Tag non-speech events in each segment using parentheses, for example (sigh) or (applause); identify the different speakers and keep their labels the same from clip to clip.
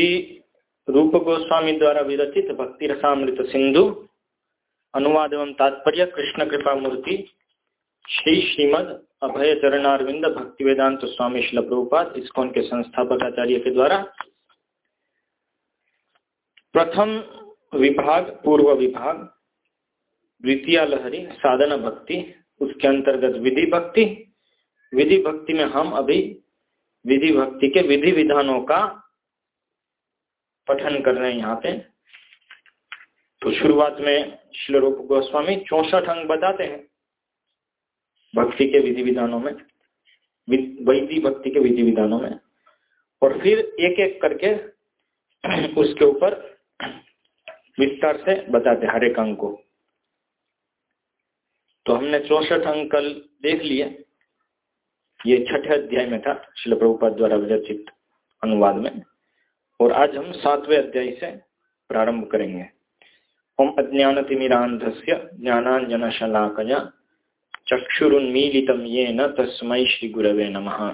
Speaker 1: श्री रूप गोस्वामी द्वारा विरचित भक्ति रसामृत सिंधु अनुवाद एवं तात्पर्य कृष्ण कृपा मूर्ति, श्री श्रीमद अभय चरणारविंद भक्ति वेदांत स्वामी शिल प्रभुपाद, इसकोन के संस्थापक आचार्य के द्वारा प्रथम विभाग, पूर्व विभाग, द्वितीय लहरी, साधना भक्ति, उसके अंतर्गत विधि भक्ति। विधि भक्ति में हम अभी विधि भक्ति के विधि विधानों का पठन कर रहे हैं यहाँ पे। तो शुरुआत में श्री रूप गोस्वामी चौसठ अंग बताते हैं भक्ति के विधि विधानों में वैधि भक्ति के विधि विधानों में, और फिर एक एक करके (clears throat) उसके ऊपर विस्तार से बताते हर एक अंग को। तो हमने चौसठ अंक कल देख लिए। ये छठे अध्याय में था शिल प्रभुपाद द्वारा विरचित अनुवाद में। और आज हम सातवें अध्याय से प्रारंभ करेंगे। ओम अज्ञानतिमिरांधस्य शलाकया चक्षुरुन्मीलितं येन तस्मै श्रीगुरवे नमः।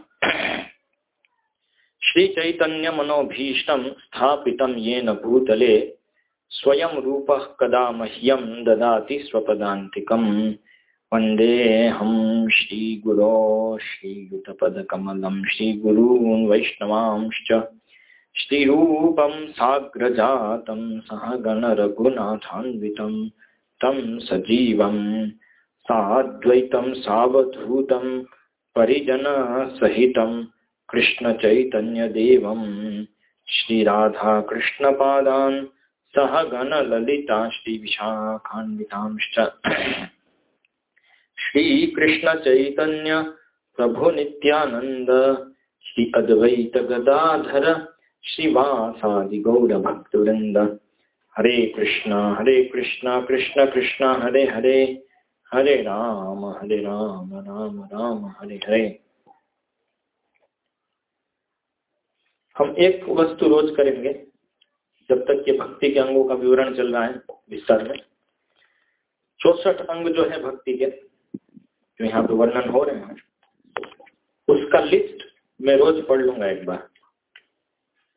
Speaker 1: श्रीचैतन्यमनोभीष्टं स्थापितं येन भूतले स्वयं रूपः कदा मह्यं ददाति स्वपदान्तिकम् वन्देऽहं श्रीगुरो श्रीयुतपदकमलं। श्रीगुरून् वैष्णवांश्च श्रीरूपं साग्रजातं सहगणरघुनाथान्वितं तं सजीवं साद्वैतं सावधूतं परिजनसहितं कृष्णचैतन्यदेवं श्रीराधाकृष्णपादान् सहगणललिता श्रीविशाखान्वितांश्च श्रीकृष्ण चैतन्य प्रभु नित्यानंद श्री अद्वैत गदाधर श्रीवासादि गौर भक्तवृंद हरे कृष्णा हरे कृष्णा, कृष्ण, कृष्णा, हरे हरे हरे राम हरे राम राम राम, हरे हरे। हम एक वस्तु रोज करेंगे, जब तक ये भक्ति के अंगों का विवरण चल रहा है विस्तार में। चौसठ अंग जो है भक्ति के, जो यहाँ पे वर्णन हो रहे हैं, उसका लिस्ट मैं रोज पढ़ लूँगा एक बार।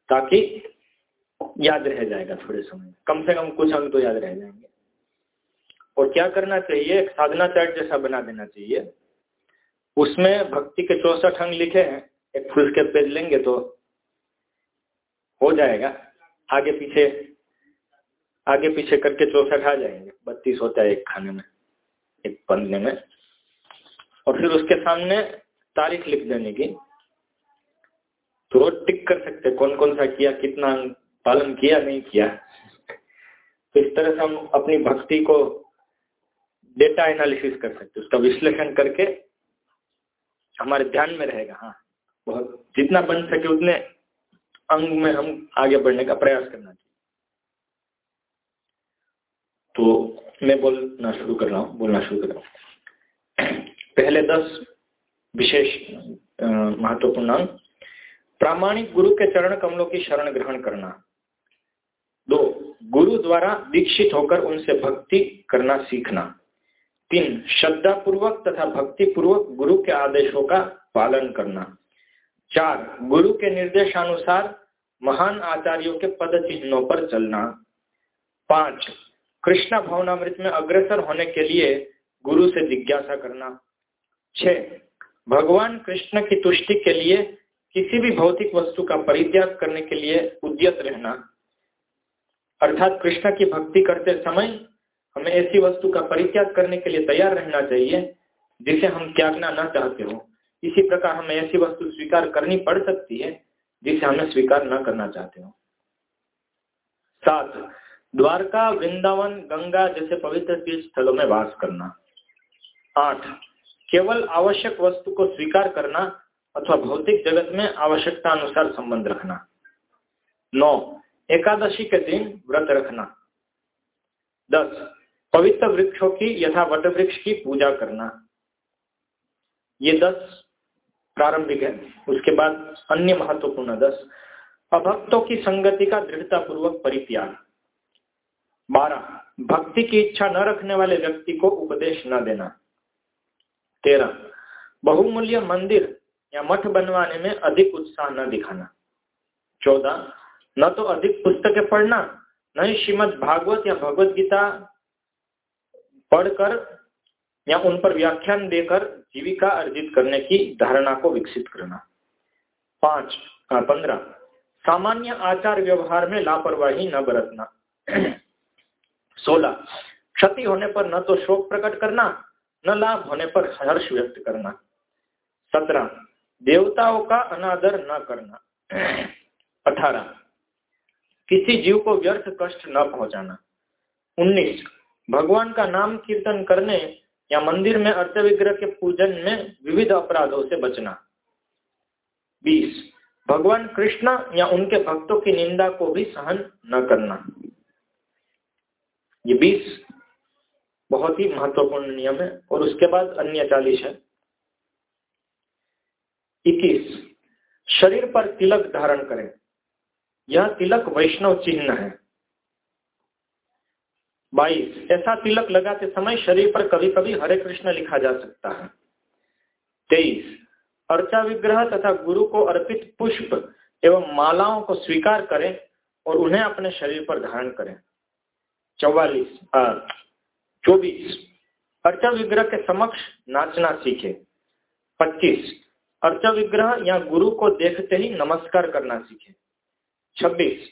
Speaker 1: ताकि याद रह जाएगा थोड़े समय। कम से कम कुछ अंग तो याद रह जाएँगे। और क्या करना चाहिए? एक साधना चार्ट जैसा बना देना चाहिए। उसमें भक्ति के चौसठ अंग लिखे हैं। एक फुल के पेज लेंगे तो हो जाएगा। आगे पीछे आगे पीछे करके चौसठ आ जाएँगे। बत्तीस होता है एक खाने में, एक पन्ने में। और फिर उसके सामने तारीख लिख देने की। तो रोज टिक कर सकते कौन कौन सा किया, कितना पालन किया, नहीं किया। तो इस तरह से हम अपनी भक्ति को डेटा एनालिसिस कर सकते उसका विश्लेषण करके हमारे ध्यान में रहेगा हाँ। बहुत, जितना बन सके उतने अंग में हम आगे बढ़ने का प्रयास करना चाहिए। तो मैं बोलना शुरू कर रहा हूँ, बोलना शुरू कर रहा हूँ। पहले दस विशेष महत्वपूर्ण अंग। प्रामाणिक गुरु के चरण कमलों की शरण ग्रहण करना। दो, गुरु द्वारा दीक्षित होकर उनसे भक्ति करना सीखना। तीन श्रद्धा पूर्वक तथा भक्ति पूर्वक गुरु के आदेशों का पालन करना। चार, गुरु के निर्देशानुसार महान आचार्यों के पद चिन्हों पर चलना। पाँच, कृष्ण भवनामृत में अग्रसर होने के लिए गुरु से जिज्ञासा करना। छ भगवान कृष्ण की तुष्टि के लिए किसी भी भौतिक वस्तु का परित्याग करने के लिए उद्यत रहना। अर्थात कृष्ण की भक्ति करते समय हमें ऐसी वस्तु का परित्याग करने के लिए तैयार रहना चाहिए, जिसे हम त्यागना न चाहते हो। इसी प्रकार हमें ऐसी वस्तु स्वीकार करनी पड़ सकती है, जिसे हमें स्वीकार न करना चाहते हो। सात द्वारका, वृंदावन, गंगा जैसे पवित्र तीर्थ स्थलों में वास करना। आठ, केवल आवश्यक वस्तु को स्वीकार करना अथवा भौतिक जगत में आवश्यकता अनुसार संबंध रखना। नौ, एकादशी के दिन व्रत रखना। दस, पवित्र वृक्षों की यथा वट वृक्ष की पूजा करना। ये दस प्रारंभिक है। उसके बाद अन्य महत्वपूर्ण दस, अभक्तों की संगति का दृढ़ता पूर्वक परित्याग। बारह, भक्ति की इच्छा न रखने वाले व्यक्ति को उपदेश न देना। तेरह, बहुमूल्य मंदिर या मठ बनवाने में अधिक उत्साह न दिखाना। चौदह, न तो अधिक पुस्तकें पढ़ना, न ही श्रीमद भागवत या भगवत गीता पढ़कर या उन पर व्याख्यान देकर जीविका अर्जित करने की धारणा को विकसित करना। पाँच पंद्रह, सामान्य आचार व्यवहार में लापरवाही न बरतना। (clears throat) सोलह, क्षति होने पर न तो शोक प्रकट करना, न लाभ होने पर हर्ष व्यक्त करना। सत्रह देवताओं का अनादर न करना। अठारह। किसी जीव को व्यर्थ कष्ट न पहुंचाना। उन्नीस। भगवान का नाम कीर्तन करने या मंदिर में अर्थ विग्रह के पूजन में विविध अपराधों से बचना। बीस। भगवान कृष्ण या उनके भक्तों की निंदा को भी सहन न करना। ये बीस बहुत ही महत्वपूर्ण नियम है और उसके बाद अन्य चालीस है। इक्कीस। शरीर पर तिलक धारण करें। यह तिलक वैष्णव चिन्ह है। बाईस। ऐसा तिलक लगाते समय शरीर पर कभी कभी हरे कृष्ण लिखा जा सकता है। तेईस। अर्चा विग्रह तथा गुरु को अर्पित पुष्प एवं मालाओं को स्वीकार करें और उन्हें अपने शरीर पर धारण करें। चौवालीस। चौबीस। अर्चा विग्रह के समक्ष नाचना सीखे। पच्चीस। अर्चा विग्रह या गुरु को देखते ही नमस्कार करना सीखे छब्बीस,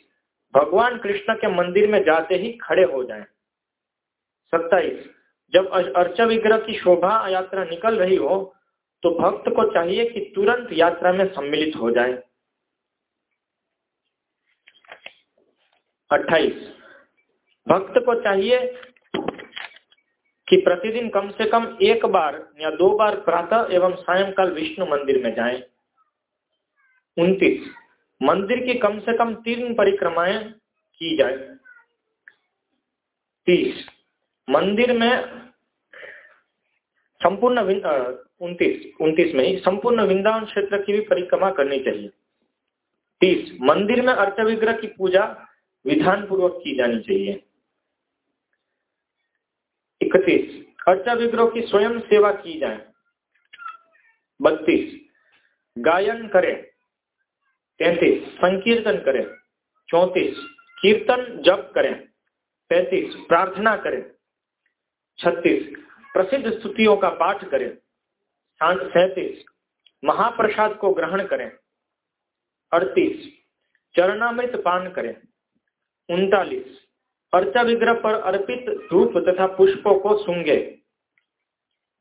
Speaker 1: भगवान कृष्ण के मंदिर में जाते ही खड़े हो जाएँ। सत्ताईस, जब अर्च विग्रह की शोभा यात्रा निकल रही हो तो भक्त को चाहिए कि तुरंत यात्रा में सम्मिलित हो जाए अट्ठाईस, भक्त को चाहिए कि प्रतिदिन कम से कम एक बार या दो बार प्रातः एवं सायंकाल विष्णु मंदिर में जाएँ। उनतीस, मंदिर की कम से कम तीन परिक्रमाएँ की जाए। तीस, मंदिर में संपूर्ण उनतीस उनतीस में ही संपूर्ण वृंदावन क्षेत्र की भी परिक्रमा करनी चाहिए। तीस, मंदिर में अर्थ विग्रह की पूजा विधान पूर्वक की जानी चाहिए। इकतीस अर्चा विग्रह की स्वयं सेवा की जाए। बत्तीस। गायन करें। तैतीस। संकीर्तन करें। चौतीस। कीर्तन जप करें। पैंतीस। प्रार्थना करें। छत्तीस। प्रसिद्ध स्तुतियों का पाठ करें। सैतीस। महाप्रसाद को ग्रहण करें। अड़तीस। चरणामृत पान करें। उनतालीस। अर्चा विग्रह पर अर्पित धूप तथा पुष्पों को सूँगे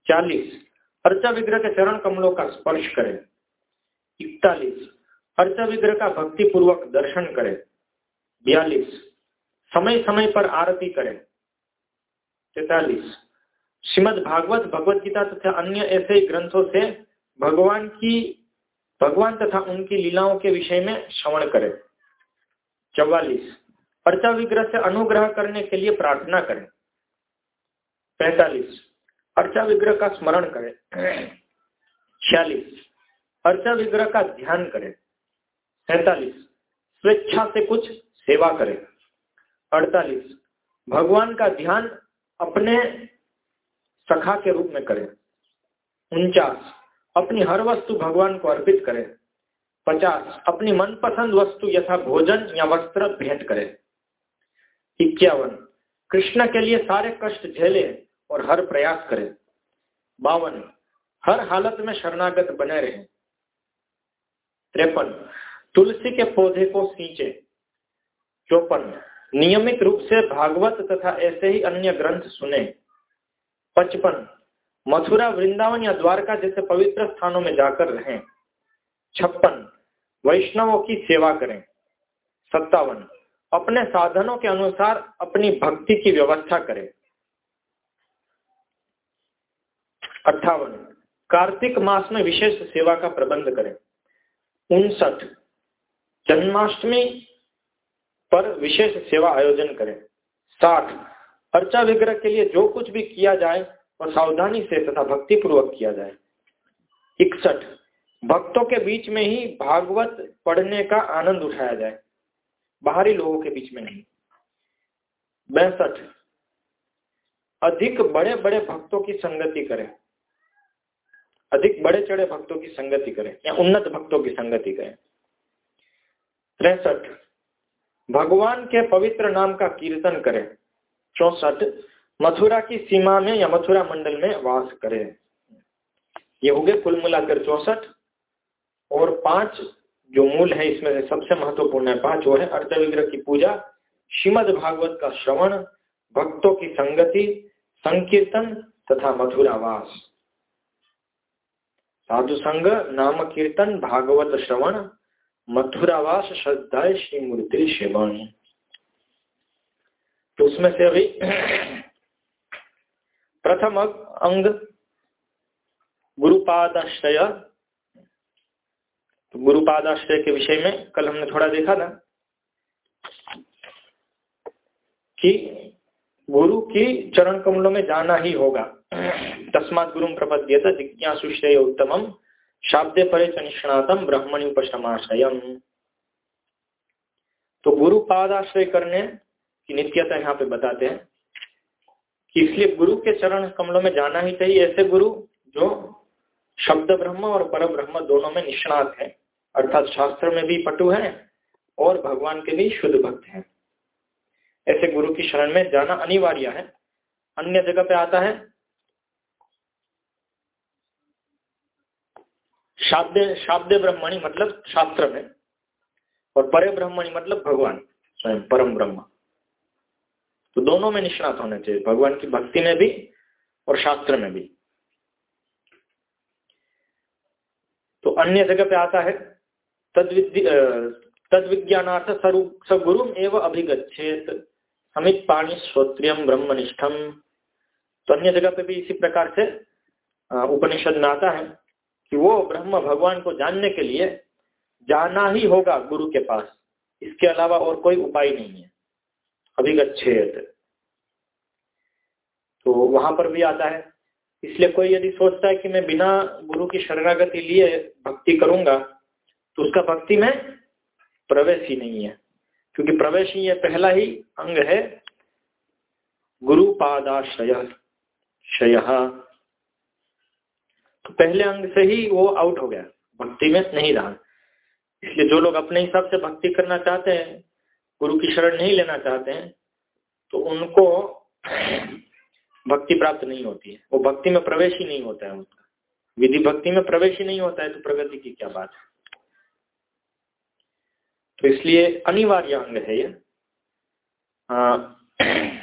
Speaker 1: चालीस। अर्चा विग्रह के चरण कमलों का स्पर्श करें। इकतालीस। अर्चा विग्रह का भक्ति पूर्वक दर्शन करें। बयालीस। समय समय पर आरती करें। तैतालीस। श्रीमद भागवत, भगवत गीता तथा अन्य ऐसे ग्रंथों से भगवान की, भगवान तथा उनकी लीलाओं के विषय में श्रवण करें। चौवालीस। अर्चा विग्रह से अनुग्रह करने के लिए प्रार्थना करें। पैतालीस। अर्चा विग्रह का स्मरण करें। छियालीस। अर्चा विग्रह का ध्यान करें। सैतालीस। स्वेच्छा से कुछ सेवा करें। अड़तालीस। भगवान का ध्यान अपने सखा के रूप में करें। उनचास। अपनी हर वस्तु भगवान को अर्पित करें। पचास। अपनी मनपसंद वस्तु यथा भोजन या वस्त्र भेंट करें। इक्यावन, कृष्ण के लिए सारे कष्ट झेले और हर प्रयास करें। बावन, हर हालत में शरणागत बने रहे। त्रेपन, तुलसी के पौधे को सींचे। चौपन, नियमित रूप से भागवत तथा ऐसे ही अन्य ग्रंथ सुने। पचपन, मथुरा, वृंदावन या द्वारका जैसे पवित्र स्थानों में जाकर रहें। छप्पन, वैष्णवों की सेवा करें। सत्तावन अपने साधनों के अनुसार अपनी भक्ति की व्यवस्था करें। अट्ठावन, कार्तिक मास में विशेष सेवा का प्रबंध करें। उनसठ, जन्माष्टमी पर विशेष सेवा आयोजन करें। साठ, अर्चा विग्रह के लिए जो कुछ भी किया जाए, वह सावधानी से तथा भक्ति पूर्वक किया जाए। इकसठ, भक्तों के बीच में ही भागवत पढ़ने का आनंद उठाया जाए। बाहरी लोगों के बीच में नहीं। बैसठ अधिक बड़े बड़े भक्तों की संगति करें। अधिक बड़े चढ़े भक्तों की संगति करें या उन्नत भक्तों की संगति करें। तिरसठ। भगवान के पवित्र नाम का कीर्तन करे। चौसठ। मथुरा की सीमा में या मथुरा मंडल में वास करे। ये हो गए कुल मिलाकर चौसठ। और पाँच। जो मूल है, इसमें से सबसे महत्वपूर्ण है पाँच, वो है अर्थ विग्रह की पूजा, श्रीमद भागवत का श्रवण, भक्तों की संगति, संकीर्तन तथा मथुरावास। साधु संग नाम कीर्तन भागवत श्रवण, मथुरावास श्रद्धा श्री मूर्ति शिवण तो उसमें से अभी प्रथम अंग, गुरुपादाश्रय तो गुरुपादाश्रय के विषय में कल हमने थोड़ा देखा था कि गुरु की चरण कमलों में जाना ही होगा। तस्मात गुरु प्रपद्यत जिज्ञासुश्रेय उत्तम, शाब्दे परे निष्णातम ब्रह्मणि उपशमाश्रयम। तो गुरु पादाश्रय करने की नित्यता यहाँ पे बताते हैं कि इसलिए गुरु के चरण कमलों में जाना ही चाहिए ऐसे गुरु जो शब्द ब्रह्म और पर ब्रह्म दोनों में निष्णात है, अर्थात शास्त्र में भी पटु है और भगवान के भी शुद्ध भक्त हैं। ऐसे गुरु की शरण में जाना अनिवार्य है। अन्य जगह पे आता है। शाब्द शाब्द ब्रह्मणी मतलब शास्त्र में और परे ब्रह्मणी मतलब भगवान, स्वयं परम ब्रह्म। तो दोनों में निष्णात होने चाहिए, भगवान की भक्ति में भी और शास्त्र में भी तो अन्य जगह पे आता है। तद विज्ञानार्थ सगुरु एवं अभिगछेत समित पाणी श्रोत्रियम ब्रह्मनिष्ठम। तो अन्य जगह पे भी इसी प्रकार से उपनिषद में आता है कि वो ब्रह्म भगवान को जानने के लिए जाना ही होगा गुरु के पास। इसके अलावा और कोई उपाय नहीं है। अभिगछेत तो वहाँ पर भी आता है इसलिए कोई यदि सोचता है कि मैं बिना गुरु की शरणागति लिए भक्ति करूँगा तो उसका भक्ति में प्रवेश ही नहीं है। क्योंकि प्रवेश ही ये पहला ही अंग है गुरु शय तो पहले अंग से ही वो आउट हो गया, भक्ति में नहीं रहा। इसलिए जो लोग अपने हिसाब से भक्ति करना चाहते हैं, गुरु की शरण नहीं लेना चाहते हैं तो उनको भक्ति प्राप्त नहीं होती है। वो भक्ति में प्रवेश ही नहीं होता है उनका। विधि भक्ति में प्रवेश ही नहीं होता है तो प्रगति की क्या बात है? तो इसलिए अनिवार्य अंग है ये। (clears throat)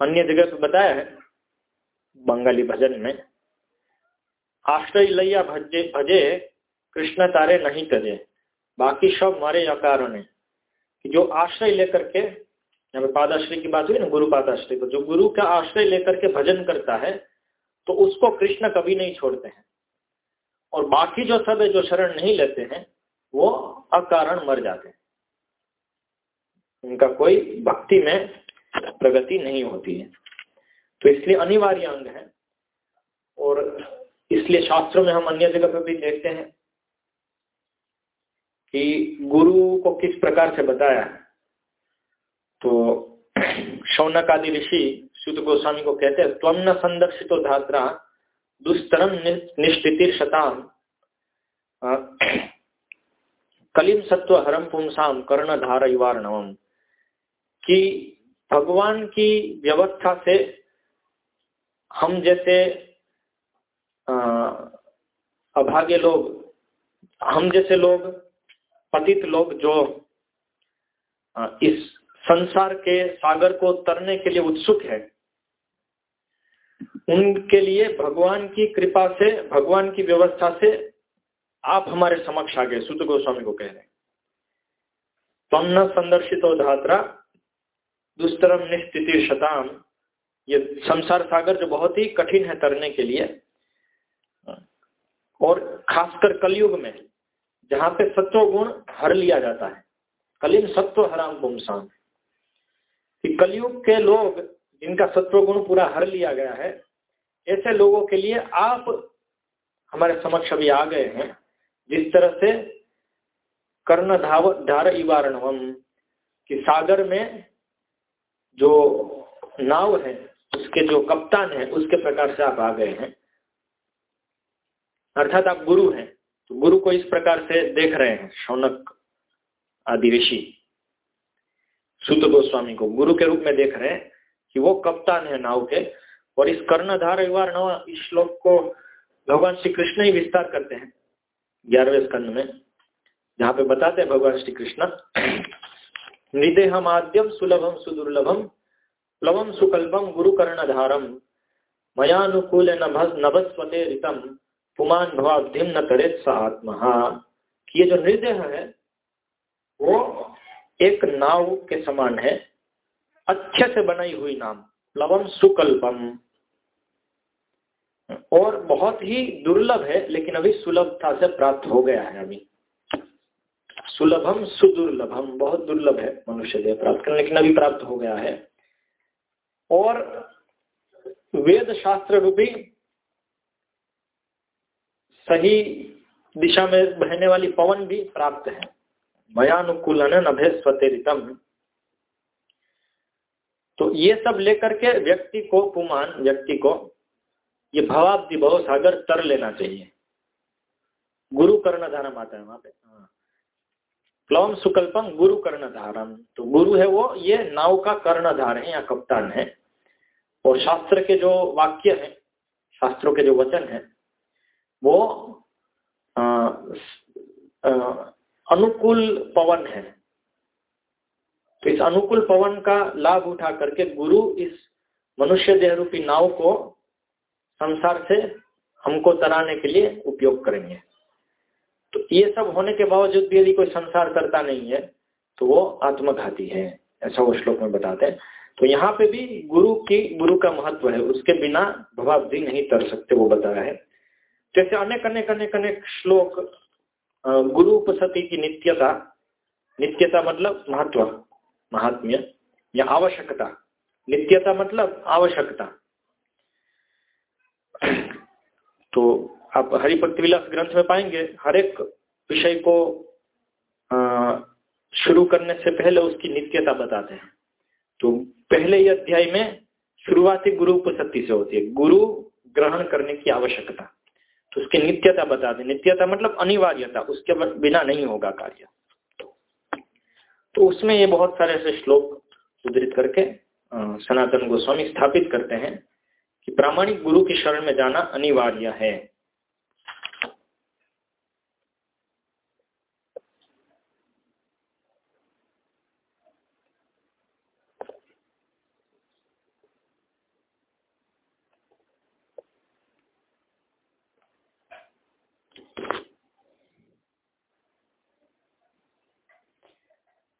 Speaker 1: अन्य जगह पे बताया है, बंगाली भजन में, आश्रय लैया भजे भजे, कृष्ण तारे नहीं तजे। बाकी सब मारे अकारण है। कि जो आश्रय लेकर के यहाँ पे पादाश्रय की बात हुई ना, गुरु पादाश्रय को जो गुरु का आश्रय लेकर के भजन करता है तो उसको कृष्ण कभी नहीं छोड़ते हैं। और बाकी जो सब है, जो शरण नहीं लेते हैं, वो अकारण मर जाते हैं। उनका कोई भक्ति में प्रगति नहीं होती है। तो इसलिए अनिवार्य अंग है। और इसलिए शास्त्रों में हम अन्य जगह पर भी देखते हैं कि गुरु को किस प्रकार से बताया है। तो शौनक आदि ऋषि शुद्ध गोस्वामी को कहते हैं त्वम न संदर्शितो धात्रा दुस्तरम निष्ठितिर शताम कलिम सत्व हरम पुमसाम कर्ण धार युवार्णवम। कि भगवान की व्यवस्था से हम जैसे अभागे लोग, हम जैसे लोग, पतित लोग जो इस संसार के सागर को तरने के लिए उत्सुक है। उनके लिए भगवान की कृपा से, भगवान की व्यवस्था से आप हमारे समक्ष आ गए, सुत गोस्वामी को कह रहे तम न संदर्शित धात्रा दुस्तरम निस्थिति शताम ये संसार सागर जो बहुत ही कठिन है तरने के लिए, और खासकर कलयुग में, जहाँ पे सत्व गुण हर लिया जाता है। कलिन सत्व हराम पुमसान कि कलयुग के लोग जिनका सत्व गुण पूरा हर लिया गया है, ऐसे लोगों के लिए आप हमारे समक्ष अभी आ गए हैं। जिस तरह से कर्ण धाव धार इवारणवम, कि सागर में जो नाव है, उसके जो कप्तान है, उसके प्रकार से आप आ गए हैं। अर्थात आप गुरु हैं। तो गुरु को इस प्रकार से देख रहे हैं, शौनक आदि ऋषि। सुत गोस्वामी को गुरु के रूप में देख रहे हैं कि वो कप्तान है नाव के, और इस कर्णधार नव इस श्लोक को भगवान श्री कृष्ण ही विस्तार करते हैं ग्यारहवें स्कंद में। जहाँ पे बताते हैं भगवान श्री कृष्ण निदेहम आद्यम सुलभम सुदुर्लभम, प्लवम सुकल्पम गुरु कर्णधारम, मयानुकूल नभस्वते रितम पुमान भवाब्धिम न करे स आत्मा ये जो निर्देह है, वो एक नाव के समान है। अच्छे से बनाई हुई नाम, प्लवम सुकल्पम। और बहुत ही दुर्लभ है, लेकिन अभी सुलभता से प्राप्त हो गया है अभी। सुलभम सुदुर्लभम, बहुत दुर्लभ है मनुष्य देह प्राप्त करने, लेकिन अभी प्राप्त हो गया है। और वेद शास्त्र रूपी सही दिशा में बहने वाली पवन भी प्राप्त है। मयानुकूलन नभे स्वतेरितम तो ये सब लेकर के व्यक्ति को पुमान व्यक्ति को ये भवाब्दि भव सागर तर लेना चाहिए। गुरु कर्ण धारम आता है वहाँ पे। हाँ। प्लवम सुकल्पम गुरु कर्ण धारम तो गुरु है वो ये नाव का कर्णधार है या कप्तान है। और शास्त्र के जो वाक्य है शास्त्रों के जो वचन है वो आ, आ, अनुकूल पवन है। तो इस अनुकूल पवन का लाभ उठा करके गुरु इस मनुष्य देह रूपी नाव को संसार से हमको तराने के लिए उपयोग करेंगे। तो ये सब होने के बावजूद भी यदि कोई संसार करता नहीं है तो वो आत्मघाती है, ऐसा वो श्लोक में बताते हैं। तो यहाँ पे भी गुरु की, गुरु का महत्व है, उसके बिना भवाब्धि नहीं तर सकते, वो बताया है। जैसे अनेक अनेक अनेक अनेक श्लोक गुरु उपसति की नित्यता नित्यता मतलब महत्व, महात्म्य, या आवश्यकता। नित्यता मतलब आवश्यकता। तो आप हरिभक्त विलास ग्रंथ में पाएँगे, हर एक विषय को शुरू करने से पहले उसकी नित्यता बताते हैं। तो पहले ही अध्याय में शुरुआती गुरु उपसति से होती है। गुरु ग्रहण करने की आवश्यकता। तो उसकी नित्यता बता दें। नित्यता मतलब अनिवार्यता, उसके बिना नहीं होगा कार्य। तो उसमें ये बहुत सारे ऐसे श्लोक उद्धृत करके सनातन गोस्वामी स्थापित करते हैं कि प्रामाणिक गुरु की शरण में जाना अनिवार्य है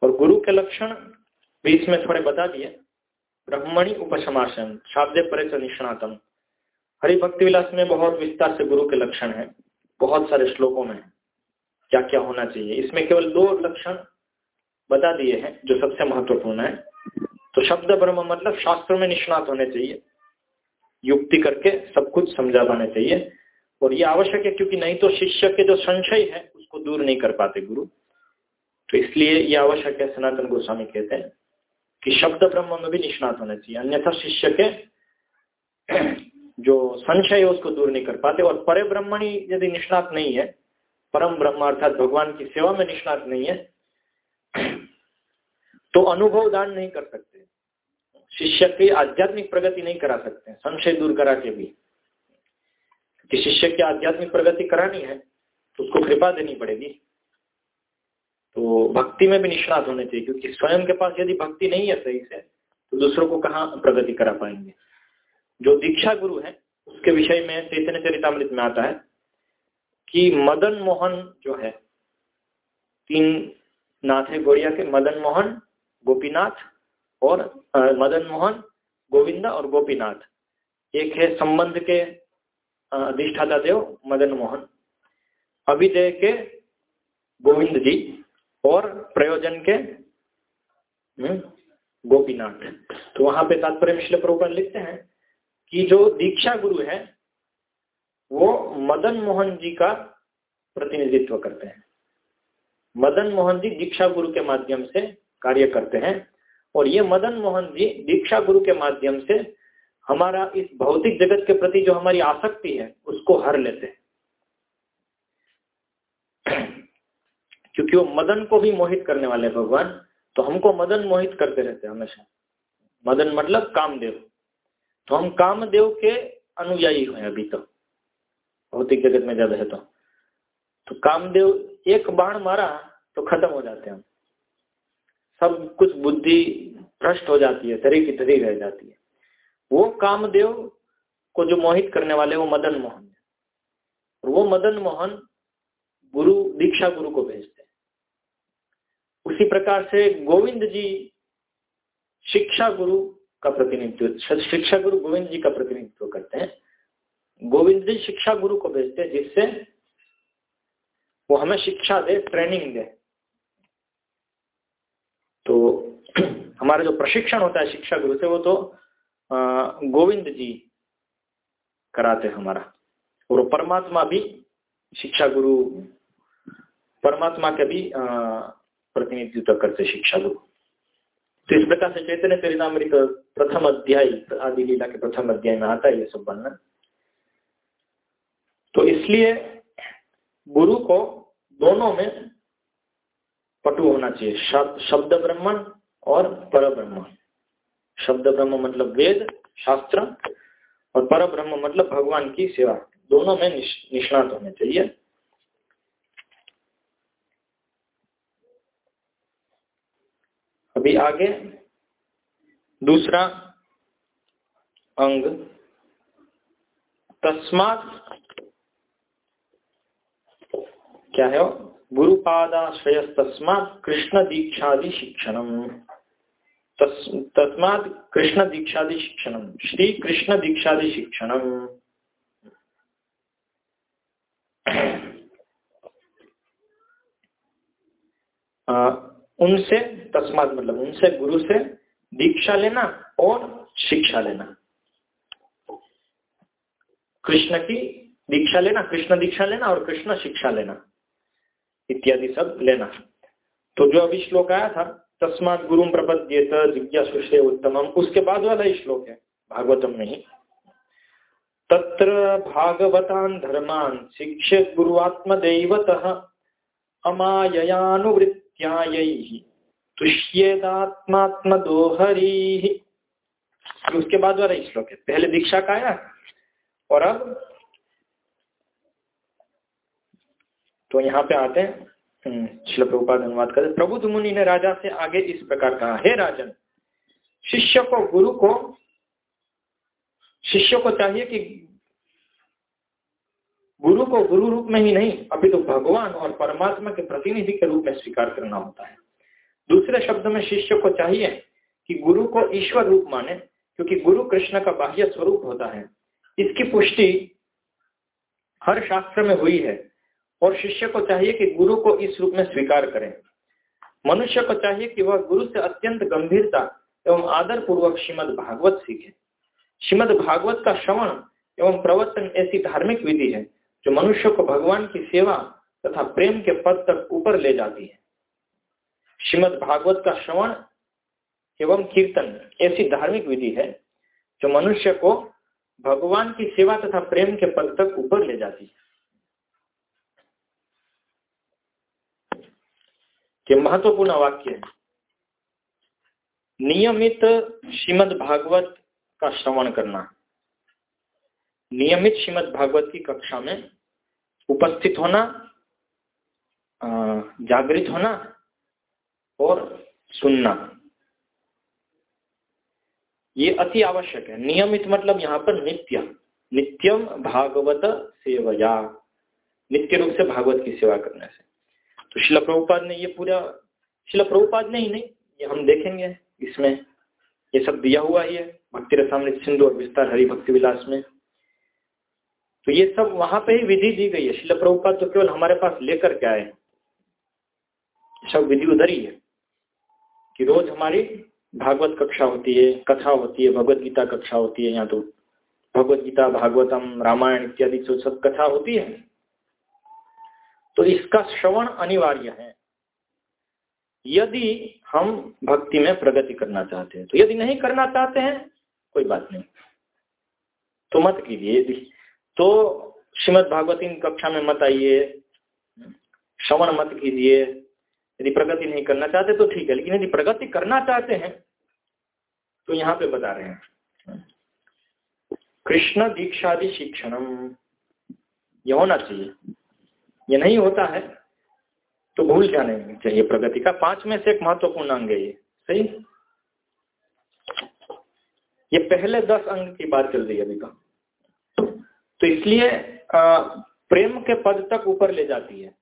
Speaker 1: और गुरु के लक्षण भी इसमें थोड़े बता दिए। ब्रह्मणि उपसमासन शाब्दे परे निष्णातम। हरिभक्ति विलास में बहुत विस्तार से गुरु के लक्षण है। बहुत सारे श्लोकों में क्या क्या होना चाहिए। इसमें केवल दो लक्षण बता दिए हैं जो सबसे महत्वपूर्ण है। तो शब्द ब्रह्म मतलब शास्त्र में निष्णात होने चाहिए। युक्ति करके सब कुछ समझा पाने चाहिए। और ये आवश्यक है क्योंकि नहीं तो शिष्य के जो संशय है, उसको दूर नहीं कर पाते गुरु। तो इसलिए ये आवश्यक है सनातन गोस्वामी कहते हैं कि शब्द ब्रह्म में भी निष्णात होना चाहिए। अन्यथा शिष्य के (clears throat) जो संशय है उसको दूर नहीं कर पाते और परे ब्रह्मणी यदि निष्णात नहीं है, परम ब्रह्म अर्थात भगवान की सेवा में निष्णात नहीं है (clears throat) तो अनुभव दान नहीं कर सकते। शिष्य की आध्यात्मिक प्रगति नहीं करा सकते, संशय दूर करा के भी। कि शिष्य की आध्यात्मिक प्रगति करानी है तो उसको कृपा देनी पड़ेगी। तो भक्ति में भी निष्णात होने चाहिए क्योंकि स्वयं के पास यदि भक्ति नहीं है सही से तो दूसरों को कहाँ प्रगति करा पाएँगे? जो दीक्षा गुरु है उसके विषय में चैतन्य चरितमृत में आता है कि मदन मोहन जो है तीन नाथ है गौड़िया के मदन मोहन गोपीनाथ और आ, मदन मोहन गोविंदा और गोपीनाथ। एक है संबंध के अधिष्ठाता देव मदन मोहन। अभिदय के गोविंद जी। और प्रयोजन के हम्म, गोपीनाथ। तो वहाँ पे तात्पर्य मिश्र प्रभुपाल लिखते हैं कि जो दीक्षा गुरु है वो मदन मोहन जी का प्रतिनिधित्व करते हैं। मदन मोहन जी दीक्षा गुरु के माध्यम से कार्य करते हैं और ये मदन मोहन जी दीक्षा गुरु के माध्यम से हमारा इस भौतिक जगत के प्रति जो हमारी आसक्ति है उसको हर लेते हैं। क्योंकि वो मदन को भी मोहित करने वाले भगवान तो हमको मदन मोहित करते रहते हैं हमेशा। मदन मतलब कामदेव। तो हम कामदेव के अनुयायी हैं अभी तो भौतिक जगत में जब है तो। तो कामदेव एक बाण मारा तो खत्म हो जाते हैं हम। सब कुछ बुद्धि भ्रष्ट हो जाती है तरी की तरी रह जाती है। वो कामदेव को जो मोहित करने वाले वो मदन मोहन। है और वो मदन मोहन गुरु दीक्षा गुरु को भेजते हैं। उसी प्रकार से गोविंद जी शिक्षा गुरु का प्रतिनिधित्व, शिक्षा गुरु गोविंद जी का प्रतिनिधित्व करते हैं। गोविंद जी शिक्षा गुरु को भेजते हैं, जिससे वो हमें शिक्षा दे ट्रेनिंग दे। तो (clears throat) हमारा जो प्रशिक्षण होता है शिक्षा गुरु से, वो तो गोविंद जी कराते हमारा। और परमात्मा भी शिक्षा गुरु परमात्मा के भी प्रतिनिधित्व करते शिक्षा लोग। तो इस प्रकार से चैतन्य चरितमृत प्रथम अध्याय, आदि लीला के प्रथम अध्याय में आता है ये सब वर्णन। तो इसलिए गुरु को दोनों में पटु होना चाहिए, शब्द ब्रह्मण और पर ब्रह्म शब्द ब्रह्म मतलब वेद, शास्त्र और पर ब्रह्म मतलब भगवान की सेवा। दोनों में निष्णात होने चाहिए। अभी आगे। दूसरा अंग। तस्मात क्या है गुरुपादाश्रय तस्मात कृष्ण दीक्षादि शिक्षणम तस्मात कृष्ण दीक्षादि शिक्षणम श्री कृष्ण दीक्षादि शिक्षणम उनसे तस्मात मतलब उनसे, गुरु से दीक्षा लेना और शिक्षा लेना। कृष्ण की दीक्षा लेना, कृष्ण दीक्षा लेना और कृष्ण शिक्षा लेना, इत्यादि सब लेना। तो जो अभी श्लोक आया था तस्मात गुरु प्रपद्येत, जिज्ञासुषे उत्तमम उसके बाद वाला ही श्लोक है, भागवतम में ही तत्र भागवतान धर्मान शिक्ष्य गुरुआत्मदेवत अमाययानुवृत्त्यायैः। तुष्येदात्मात्मदोहरी। उसके बाद वाला श्लोक है। पहले दीक्षा का आया और अब तो यहाँ पे आते हैं। हम्म, शिल प्रभुपाद अनुवाद करते प्रबुद्ध मुनि ने राजा से आगे इस प्रकार कहा हे राजन शिष्य को गुरु को शिष्य को चाहिए कि गुरु को गुरु रूप में ही नहीं अभी तो भगवान और परमात्मा के प्रतिनिधि के रूप में स्वीकार करना होता है। दूसरे शब्द में शिष्य को चाहिए कि गुरु को ईश्वर रूप माने, क्योंकि गुरु कृष्ण का बाह्य स्वरूप होता है। इसकी पुष्टि हर शास्त्र में हुई है और शिष्य को चाहिए कि गुरु को इस रूप में स्वीकार करें। मनुष्य को चाहिए कि वह गुरु से अत्यंत गंभीरता एवं आदर पूर्वक श्रीमद भागवत सीखे। श्रीमद भागवत का श्रवण एवं प्रवर्तन ऐसी धार्मिक विधि है, जो मनुष्य को भगवान की सेवा तथा प्रेम के पद तक ऊपर ले जाती है। श्रीमद भागवत का श्रवण एवं कीर्तन, ऐसी धार्मिक विधि है, जो मनुष्य को भगवान की सेवा तथा प्रेम के पद तक ऊपर ले जाती है। महत्वपूर्ण वाक्य है। नियमित श्रीमद भागवत का श्रवण करना। नियमित श्रीमद भागवत की कक्षा में उपस्थित होना जागृत होना और सुनना। ये अति आवश्यक है। नियमित मतलब यहाँ पर नित्य। नित्यम भागवत सेवया। नित्य रूप से भागवत की सेवा करने से। तो शिला प्रभुपाद ने ये पूरा शिला प्रभुपाद ने ही नहीं, ये हम देखेंगे इसमें। ये सब दिया हुआ ही है। भक्ति रसामृत सिंधु और विस्तार हरि भक्ति विलास में। तो ये सब वहाँ पे ही विधि दी गई है। शिला प्रभुपाद तो केवल हमारे पास लेकर के आए सब विधि उधर ही है। कि रोज हमारी भागवत कक्षा होती है, कथा होती है, भगवत गीता कक्षा होती है यहाँ तो। भगवत गीता, भागवतम, रामायण इत्यादि जो सब कथा होती है तो इसका श्रवण अनिवार्य है। यदि हम भक्ति में प्रगति करना चाहते हैं तो यदि नहीं करना चाहते हैं, कोई बात नहीं। तो मत कीजिए यदि। तो श्रीमद भागवती कक्षा में मत आइए, श्रवण मत कीजिए यदि प्रगति नहीं करना चाहते तो ठीक है, लेकिन यदि प्रगति करना चाहते हैं तो यहाँ पे बता रहे हैं। कृष्ण दीक्षादि शिक्षणम यह होना चाहिए। ये नहीं होता है तो भूल जाने चाहिए प्रगति का। पाँच में से एक महत्वपूर्ण अंग है ये। सही? ये पहले दस अंग की बात चल रही है अभी का तो इसलिए प्रेम के पद तक ऊपर ले जाती है।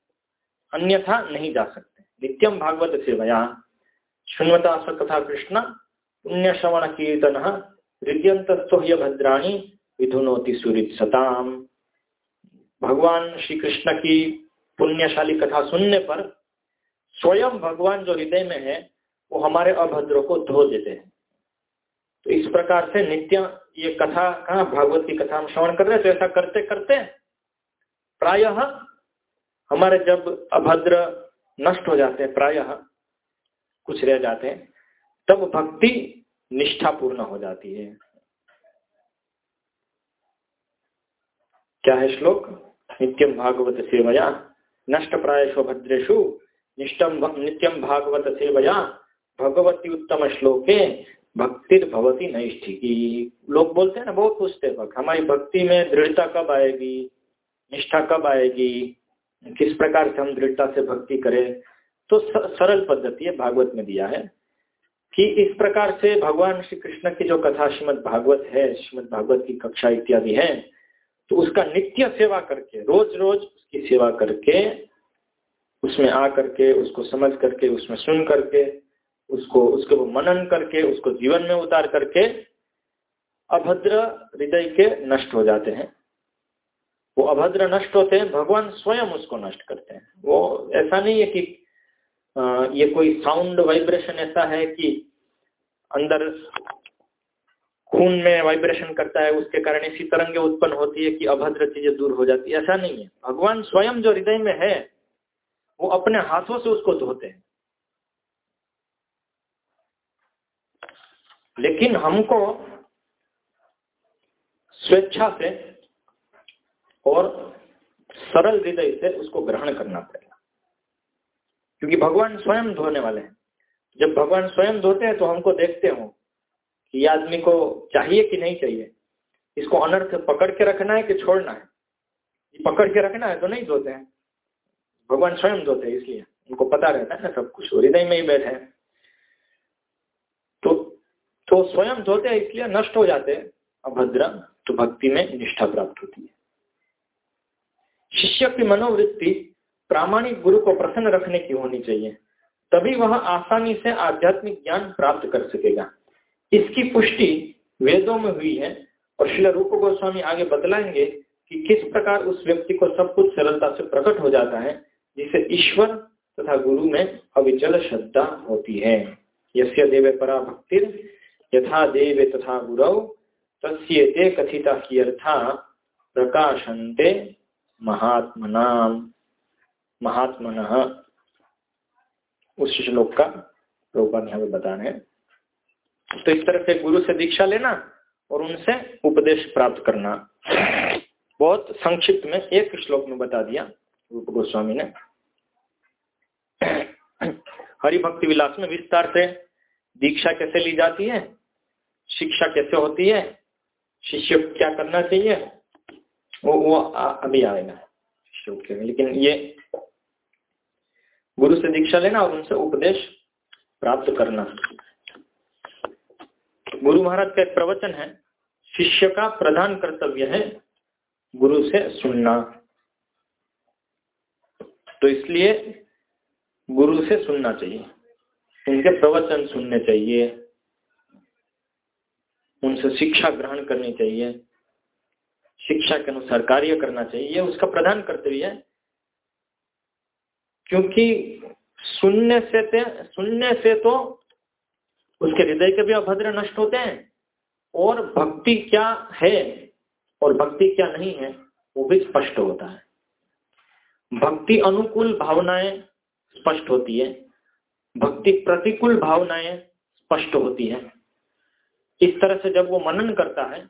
Speaker 1: अन्यथा नहीं जा सकते। नित्यम भागवत सेवया। शुन्वता कथा कृष्ण पुण्य श्रवण कीर्तन हृदयंतस्थोह्य भद्राणी विधुनोति सुरित सताम भगवान श्री कृष्ण की पुण्यशाली कथा सुनने पर स्वयं भगवान जो हृदय में है, वो हमारे अभद्रों को धो देते हैं। तो इस प्रकार से नित्य ये कथा, कहा भागवत की कथा हम श्रवण कर रहे हैं तो ऐसा करते करते प्रायः हमारे जब अभद्र नष्ट हो जाते हैं, प्रायः कुछ रह जाते हैं, तब भक्ति निष्ठापूर्ण हो जाती है। क्या है श्लोक? नित्यम भागवत सेवया नष्ट प्रायशो भद्रेशु निष्ठम नित्यम भागवत सेवया, भगवती उत्तम श्लोके भक्ति भवती नैष्ठिकी। लोग बोलते हैं ना, बहुत पूछते हमारी भक्ति में दृढ़ता कब आएगी? निष्ठा कब आएगी? किस प्रकार से हम दृढ़ता से भक्ति करें? तो सरल पद्धति है, भागवत में दिया है कि इस प्रकार से भगवान श्री कृष्ण की जो कथा श्रीमद भागवत है, श्रीमद भागवत की कक्षा इत्यादि है तो उसका नित्य सेवा करके, रोज रोज उसकी सेवा करके, उसमें आ करके, उसको समझ करके, उसमें सुन करके, उसको, उसके वो मनन करके, उसको जीवन में उतार करके अभद्र हृदय के नष्ट हो जाते हैं। वो अभद्र नष्ट होते हैं, भगवान स्वयं उसको नष्ट करते हैं। वो ऐसा नहीं है कि ये कोई साउंड वाइब्रेशन ऐसा है कि अंदर खून में वाइब्रेशन करता है, उसके कारण ऐसी तरंगे उत्पन्न होती है कि अभद्र चीज़ें दूर हो जाती है। ऐसा नहीं है। भगवान स्वयं जो हृदय में है, वो अपने हाथों से उसको धोते हैं। लेकिन हमको स्वेच्छा से और सरल हृदय से उसको ग्रहण करना पड़ेगा। क्योंकि भगवान स्वयं धोने वाले हैं। जब भगवान स्वयं धोते हैं तो हमको देखते हो कि आदमी को चाहिए कि नहीं चाहिए। इसको अनर्थ पकड़ के रखना है कि छोड़ना है? पकड़ के रखना है तो नहीं धोते हैं। भगवान स्वयं धोते हैं इसलिए। उनको पता रहता है ना, सब कुछ हृदय में ही बैठे हैं। तो तो स्वयं धोते हैं इसलिए नष्ट हो जाते हैं। अभद्र तो भक्ति में निष्ठा प्राप्त होती है। शिष्य की मनोवृत्ति प्रामाणिक गुरु को प्रसन्न रखने की होनी चाहिए। तभी वह आसानी से आध्यात्मिक ज्ञान प्राप्त कर सकेगा। इसकी पुष्टि वेदों में हुई है और श्री रूप गोस्वामी आगे बतलाएँगे कि किस प्रकार उस व्यक्ति को सब कुछ सरलता से प्रकट हो जाता है, जिसे ईश्वर तथा गुरु में अविचल श्रद्धा होती है। यस्य देवे परा भक्ति यथा देवे तथा गुरौ तस्ते कथिता की अर्था प्रकाशनते। महात्मनाम। महात्मन। उस श्लोक का रूपा हमें बताना है। तो इस तरह से गुरु से दीक्षा लेना और उनसे उपदेश प्राप्त करना। बहुत संक्षिप्त में एक श्लोक में बता दिया रूप गोस्वामी ने। हरि भक्ति विलास में विस्तार से दीक्षा कैसे ली जाती है? शिक्षा कैसे होती है? शिष्य को क्या करना चाहिए? वो वो अभी आएगा। लेकिन ये गुरु से दीक्षा लेना और उनसे उपदेश प्राप्त करना। गुरु महाराज का एक प्रवचन है, शिष्य का प्रधान कर्तव्य है गुरु से सुनना। तो इसलिए गुरु से सुनना चाहिए। उनके प्रवचन सुनने चाहिए। उनसे शिक्षा ग्रहण करनी चाहिए। शिक्षा के अनुसार कार्य करना चाहिए ये उसका प्रधान कर्तव्य है। क्योंकि सुनने से सुनने से तो उसके हृदय के भी अभद्र नष्ट होते हैं, और भक्ति क्या है और भक्ति क्या नहीं है, वो भी स्पष्ट होता है। भक्ति अनुकूल भावनाएँ स्पष्ट होती है, भक्ति प्रतिकूल भावनाएँ स्पष्ट होती है। इस तरह से जब वो मनन करता है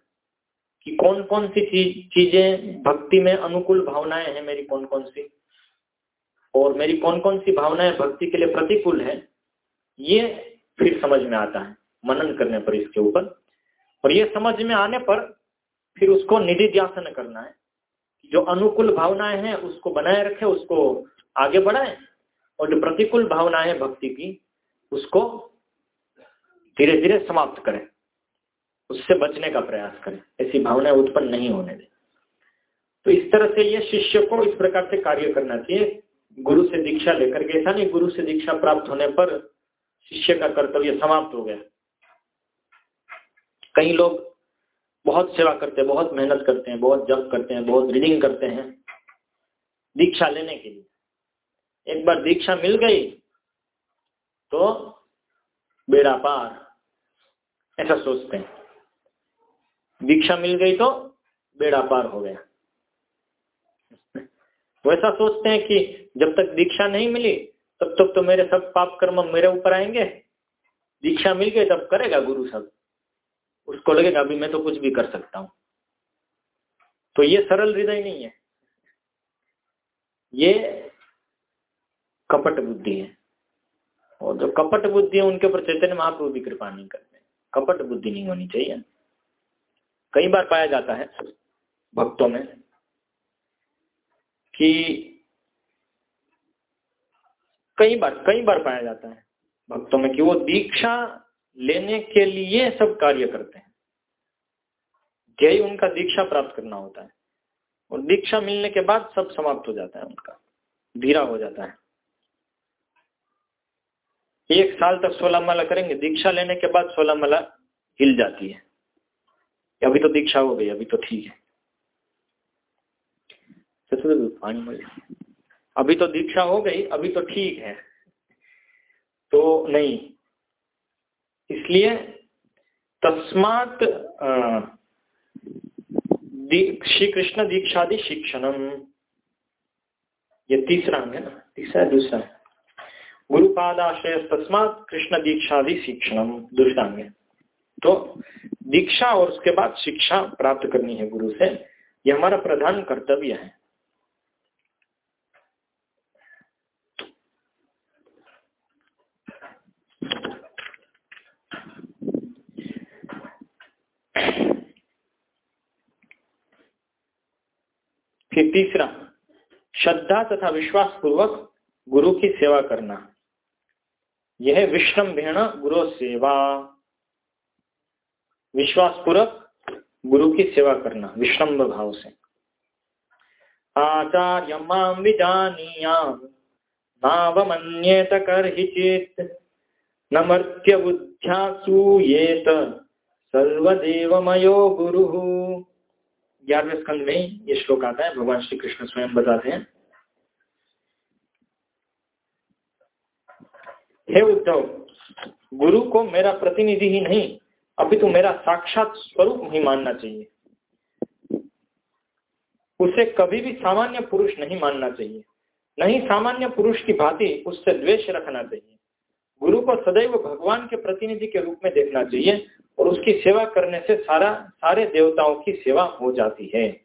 Speaker 1: कि कौन कौन सी चीज़ चीज़ें भक्ति में अनुकूल भावनाएँ हैं मेरी कौन कौन सी? और मेरी कौन कौन सी भावनाएँ भक्ति के लिए प्रतिकूल है, ये फिर समझ में आता है, मनन करने पर इसके ऊपर। और ये समझ में आने पर फिर उसको निधि ध्यासन करना है जो अनुकूल भावनाएँ हैं उसको बनाए रखे, उसको आगे बढ़ाए, और जो प्रतिकूल भावनाएँ भक्ति की, उसको धीरे धीरे समाप्त करें। उससे बचने का प्रयास करें। ऐसी भावनाएँ उत्पन्न नहीं होने दें। तो इस तरह से ये शिष्य को इस प्रकार से कार्य करना चाहिए। गुरु से दीक्षा लेकर के ऐसा नहीं, गुरु से दीक्षा प्राप्त होने पर शिष्य का कर्तव्य समाप्त हो गया। कई लोग बहुत सेवा करते हैं, बहुत मेहनत करते हैं, बहुत जप करते हैं, बहुत रीडिंग करते हैं दीक्षा लेने के लिए। एक बार दीक्षा मिल गई तो बेड़ा पार, ऐसा सोचते हैं। दीक्षा मिल गई तो बेड़ा पार हो गया। वैसा सोचते हैं कि जब तक दीक्षा नहीं मिली, तब तक तो मेरे सब पाप कर्म मेरे ऊपर आएँगे। दीक्षा मिल गई तब करेगा गुरु सब। उसको लगेगा, अभी मैं तो कुछ भी कर सकता हूँ। तो ये सरल हृदय नहीं है। ये कपट बुद्धि है। और जो कपट बुद्धि है, उनके ऊपर चैतन्य महाप्रभु भी कृपा नहीं करते कपट बुद्धि नहीं होनी चाहिए। कई बार पाया जाता है भक्तों में कि कई बार कई बार पाया जाता है भक्तों में कि वो दीक्षा लेने के लिए सब कार्य करते हैं। यही उनका दीक्षा प्राप्त करना होता है और दीक्षा मिलने के बाद सब समाप्त हो जाता है उनका, धीरा हो जाता है। एक साल तक सोलह माला करेंगे, दीक्षा लेने के बाद सोलह माला हिल जाती है। अभी तो दीक्षा हो गई, अभी तो ठीक है। अभी तो दीक्षा हो गई, अभी तो ठीक है। तो नहीं। इसलिए तस्मात श्री कृष्ण दीक्षादि शिक्षणम। ये तीसरा अंग है ना? तीसरा दूसरा? गुरुपादाश्रय तस्मात कृष्ण दीक्षादि शिक्षणम। दूसरा अंग है। तो दीक्षा और उसके बाद शिक्षा प्राप्त करनी है गुरु से। यह हमारा प्रधान कर्तव्य है। फिर तीसरा, श्रद्धा तथा विश्वास पूर्वक गुरु की सेवा करना। यह विश्रम भेण गुरु सेवा। विश्वास पूर्वक गुरु की सेवा करना विश्रम्भ भाव से। आचार्य माम विजानीयाम नावमन्येत न मर्त्य बुद्ध्या सर्वदेवमयो गुरु। ग्यारहवें स्कंद में ये श्लोक आता है, भगवान श्री कृष्ण स्वयं बताते हैं। हे उद्धव, गुरु को मेरा प्रतिनिधि ही नहीं अभी तो मेरा साक्षात स्वरूप ही मानना चाहिए। उसे कभी भी सामान्य पुरुष नहीं मानना चाहिए। नहीं सामान्य पुरुष की भांति उससे द्वेष रखना चाहिए। गुरु को सदैव भगवान के प्रतिनिधि के रूप में देखना चाहिए और उसकी सेवा करने से सारा सारे देवताओं की सेवा हो जाती है।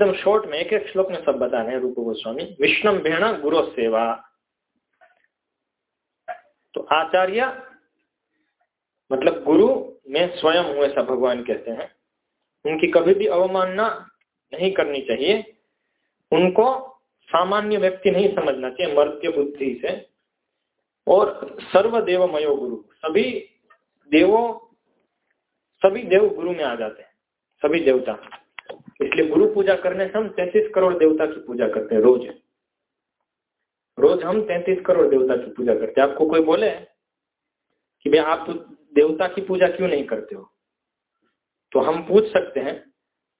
Speaker 1: एकदम शॉर्ट में एक एक श्लोक में सब बता रहे हैं, रूप गोस्वामी। विष्णम भेण गुरु सेवा। तो आचार्य मतलब गुरु में स्वयं हूँ ऐसा भगवान कहते हैं। उनकी कभी भी अवमानना नहीं करनी चाहिए। उनको सामान्य व्यक्ति नहीं समझना चाहिए, मर्त्य बुद्धि से। और सर्वदेवमयो गुरु। सभी देवों, सभी देव गुरु में आ जाते हैं। सभी देवता। इसलिए गुरु पूजा करने से हम तैतीस करोड़ देवता की पूजा करते हैं रोज। रोज हम तैतीस करोड़ देवता की पूजा करते हैं। आपको कोई बोले कि भाई आप तो देवता की पूजा क्यों नहीं करते हो? तो हम पूछ सकते हैं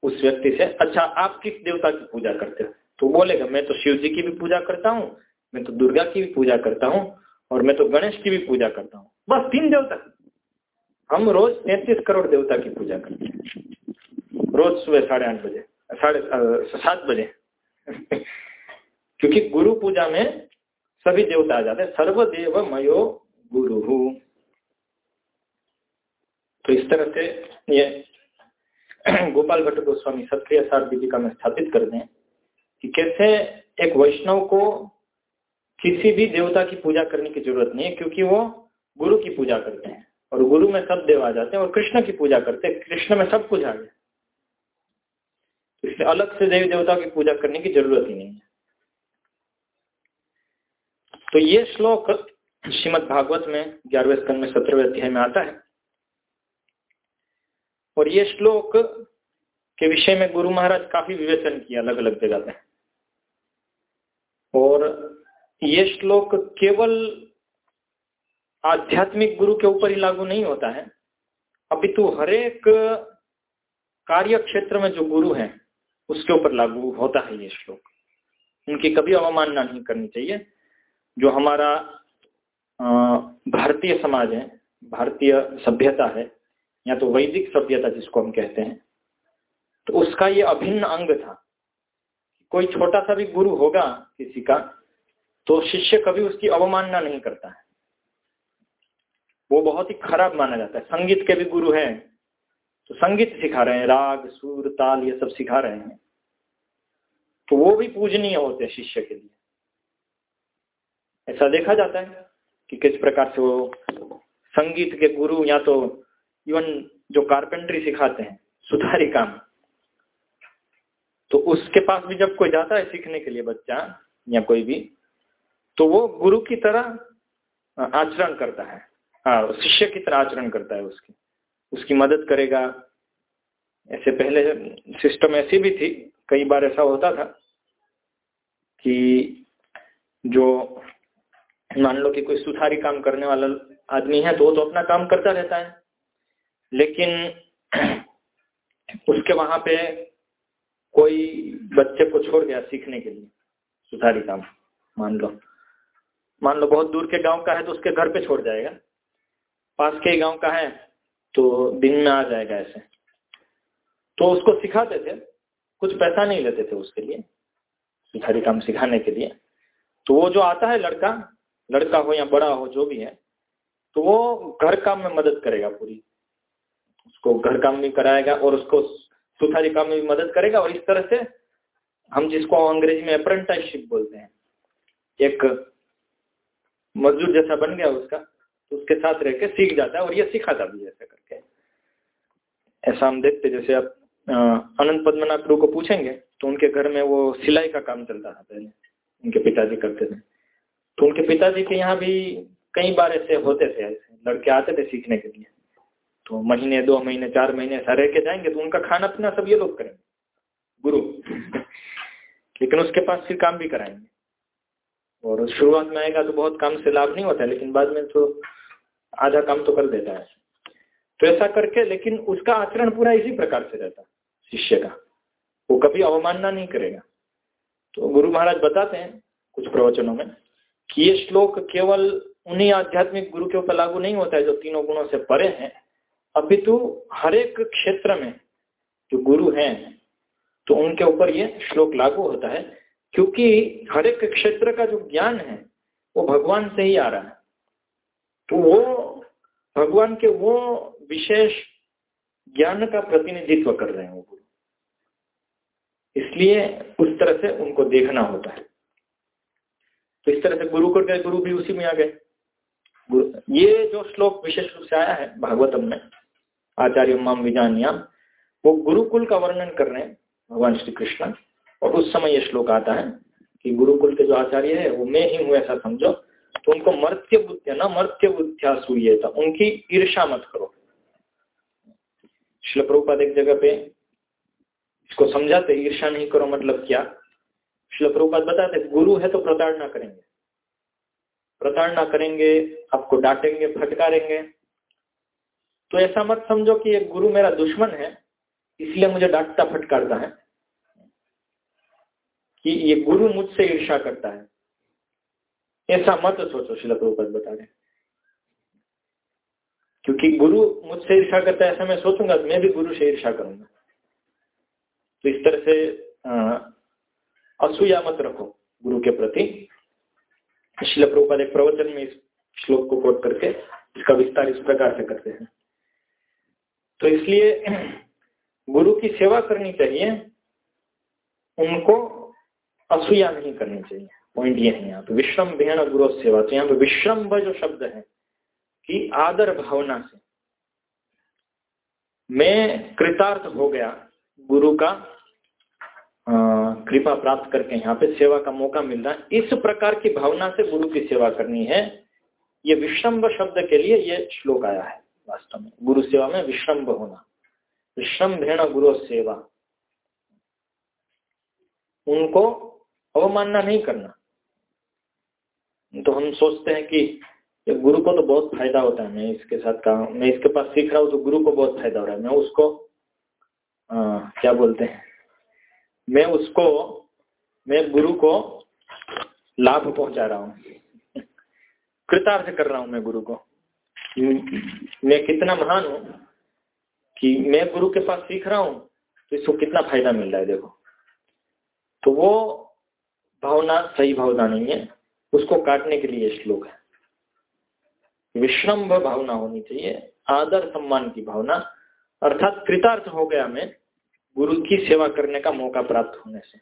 Speaker 1: उस व्यक्ति से अच्छा आप किस देवता की पूजा करते हो? तो बोलेगा, मैं तो शिव जी की भी पूजा करता हूँ, मैं तो दुर्गा की भी पूजा करता हूँ और मैं तो गणेश की भी पूजा करता हूँ। बस तीन देवता। हम रोज तैतीस करोड़ देवता की पूजा करते हैं। रोज सुबह साढ़े आठ बजे, साढ़े सात बजे। क्योंकि गुरु पूजा में सभी देवता आ जाते हैं, सर्वदेव मयो गुरु। तो इस तरह से ये (clears throat) गोपाल भट्ट गोस्वामी सत्य सार में स्थापित कर दें कि कैसे एक वैष्णव को किसी भी देवता की पूजा करने की ज़रूरत नहीं है, क्योंकि वो गुरु की पूजा करते हैं। और गुरु में सब देव आ जाते हैं और कृष्ण की पूजा करते हैं। कृष्ण में सब कुछ आ गया। इसलिए अलग से देवी देवता की पूजा करने की ज़रूरत ही नहीं है। तो ये श्लोक श्रीमद भागवत में ग्यारहवें स्कंद में सत्रहवें अध्याय में आता है। और ये श्लोक के विषय में गुरु महाराज काफ़ी विवेचन किया अलग अलग जगह पे। और ये श्लोक केवल आध्यात्मिक गुरु के ऊपर ही लागू नहीं होता है। अपितु हरेक कार्य क्षेत्र में जो गुरु हैं उसके ऊपर लागू होता है ये श्लोक। उनकी कभी अवमानना नहीं करनी चाहिए। जो हमारा भारतीय समाज है, भारतीय सभ्यता है, या तो वैदिक सभ्यता जिसको हम कहते हैं तो उसका ये अभिन्न अंग था। कोई छोटा सा भी गुरु होगा किसी का तो शिष्य कभी उसकी अवमानना नहीं करता है। वो बहुत ही खराब माना जाता है। संगीत के भी गुरु हैं तो संगीत सिखा रहे हैं, राग, सुर, ताल, ये सब सिखा रहे हैं। तो वो भी पूजनीय होते हैं शिष्य के लिए। ऐसा देखा जाता है कि किस प्रकार से वो संगीत के गुरु या तो इवन जो कारपेंट्री सिखाते हैं सुधारी काम। तो उसके पास भी जब कोई जाता है सीखने के लिए बच्चा या कोई भी तो वो गुरु की तरह आचरण करता है। हाँ शिष्य की तरह आचरण करता है उसकी। उसकी मदद करेगा। ऐसे पहले सिस्टम ऐसी भी थी, कई बार ऐसा होता था कि जो मान लो कि कोई सुधारी काम करने वाला आदमी है तो वो तो अपना काम करता रहता है। लेकिन उसके वहाँ पे कोई बच्चे को छोड़ गया सीखने के लिए सुधारी काम, मान लो। मान लो बहुत दूर के गाँव का है तो उसके घर पे छोड़ जाएगा। पास के गाँव का है तो दिन में आ जाएगा ऐसे। तो उसको सिखाते थे। कुछ पैसा नहीं लेते थे उसके लिए सुधारी काम सिखाने के लिए। तो वो जो आता है लड़का लड़का हो या बड़ा हो, जो भी है तो वो घर काम में मदद करेगा पूरी। उसको घर काम भी कराएगा और उसको सुथारी काम में भी मदद करेगा। और इस तरह से हम जिसको अंग्रेज़ी में अप्रेंटाइशिप बोलते हैं, एक मजदूर जैसा बन गया उसका तो उसके साथ रह के सीख जाता है और ये सिखाता भी ऐसा करके। ऐसा हम देखते जैसे आप अनंत पद्मनाथ गुरु को पूछेंगे तो उनके घर में वो सिलाई का काम चलता था पहले, उनके पिताजी करते थे। तो उनके पिताजी के यहाँ भी कई बार ऐसे होते थे, ऐसे लड़के आते थे सीखने के लिए। तो महीने, दो महीने, चार महीने ऐसा रह के जाएँगे तो उनका खाना पीना सब ये लोग करेंगे, गुरु। (laughs) लेकिन उसके पास फिर काम भी कराएँगे। और शुरुआत में आएगा तो बहुत काम से लाभ नहीं होता है लेकिन बाद में तो आधा काम तो कर देता है। तो ऐसा करके, लेकिन उसका आचरण पूरा इसी प्रकार से रहता, शिष्य का। वो कभी अवमानना नहीं करेगा। तो गुरु महाराज बताते हैं कुछ प्रवचनों में कि ये श्लोक केवल उन्हीं आध्यात्मिक गुरु के ऊपर लागू नहीं होता है जो तीनों गुणों से परे हैं। अपितु हर एक क्षेत्र में जो गुरु हैं तो उनके ऊपर ये श्लोक लागू होता है, क्योंकि हर एक क्षेत्र का जो ज्ञान है, वो भगवान से ही आ रहा है। तो वो भगवान के वो विशेष ज्ञान का प्रतिनिधित्व कर रहे हैं वो गुरु। इसलिए उस तरह से उनको देखना होता है। तो इस तरह से गुरु कर गए, गुरु भी उसी में आ गए। ये जो श्लोक विशेष रूप से आया है, भागवतम में, आचार्य माम विजानिया वो गुरुकुल का वर्णन कर रहे हैं भगवान श्री कृष्ण। और उस समय ये श्लोक आता है कि गुरुकुल के जो आचार्य है, वो मैं ही हूँ ऐसा समझो तो उनको मर्त्य बुद्धिया ना मर्त्य बुद्धिया था, उनकी ईर्षा मत करो। शिल प्रभुपाद एक जगह पे इसको समझाते ईर्षा नहीं करो मतलब क्या? शिल प्रभुपाद बताते, गुरु है तो प्रताड़ना करेंगे। प्रताड़ना करेंगे, आपको डांटेंगे, फटकारेंगे। तो ऐसा मत समझो कि एक गुरु मेरा दुश्मन है, इसलिए मुझे डांटता फटकारता है। कि ये गुरु मुझसे ईर्षा करता है। ऐसा मत सोचो, शिला प्रभुपद, बता रहे क्योंकि गुरु मुझसे ईर्षा करता है, ऐसा मैं सोचूँगा तो मैं भी गुरु से ईर्षा करूँगा। तो इस तरह से असूया मत रखो गुरु के प्रति। शिल प्रभुपाद एक प्रवचन में इस श्लोक को कोट करके इसका विस्तार इस प्रकार से करते हैं। तो इसलिए (clears throat) गुरु की सेवा करनी चाहिए, उनको असूया नहीं करनी चाहिए। पॉइंट ये है यहाँ पे विश्रम भेण गुरु सेवा तो यहाँ पे विश्रम्भ जो शब्द है कि आदर भावना से मैं कृतार्थ हो गया गुरु का कृपा प्राप्त करके यहाँ पे सेवा का मौका मिल रहा है इस प्रकार की भावना से गुरु की सेवा करनी है ये विश्रम्भ शब्द के लिए ये श्लोक आया है वास्तव में गुरु सेवा में विश्रम्भ होना विश्रम भेण गुरु सेवा उनको अवमानना नहीं करना तो हम सोचते हैं कि गुरु को तो बहुत फ़ायदा होता है मैं इसके साथ काम मैं इसके पास सीख रहा हूँ तो गुरु को बहुत फ़ायदा हो रहा है। मैं उसको आ, क्या बोलते हैं? मैं उसको मैं गुरु को लाभ पहुँचा रहा हूँ। कृतार्थ कर रहा हूँ मैं गुरु को। मैं कितना महान हूँ कि मैं गुरु के पास सीख रहा हूँ तो इसको कितना फ़ायदा मिल रहा है देखो। तो वो भावना सही भावना नहीं है। उसको काटने के लिए श्लोक है। विश्रम्भ भावना होनी चाहिए, आदर सम्मान की भावना, अर्थात कृतार्थ हो गया मैं, गुरु की सेवा करने का मौका प्राप्त होने से।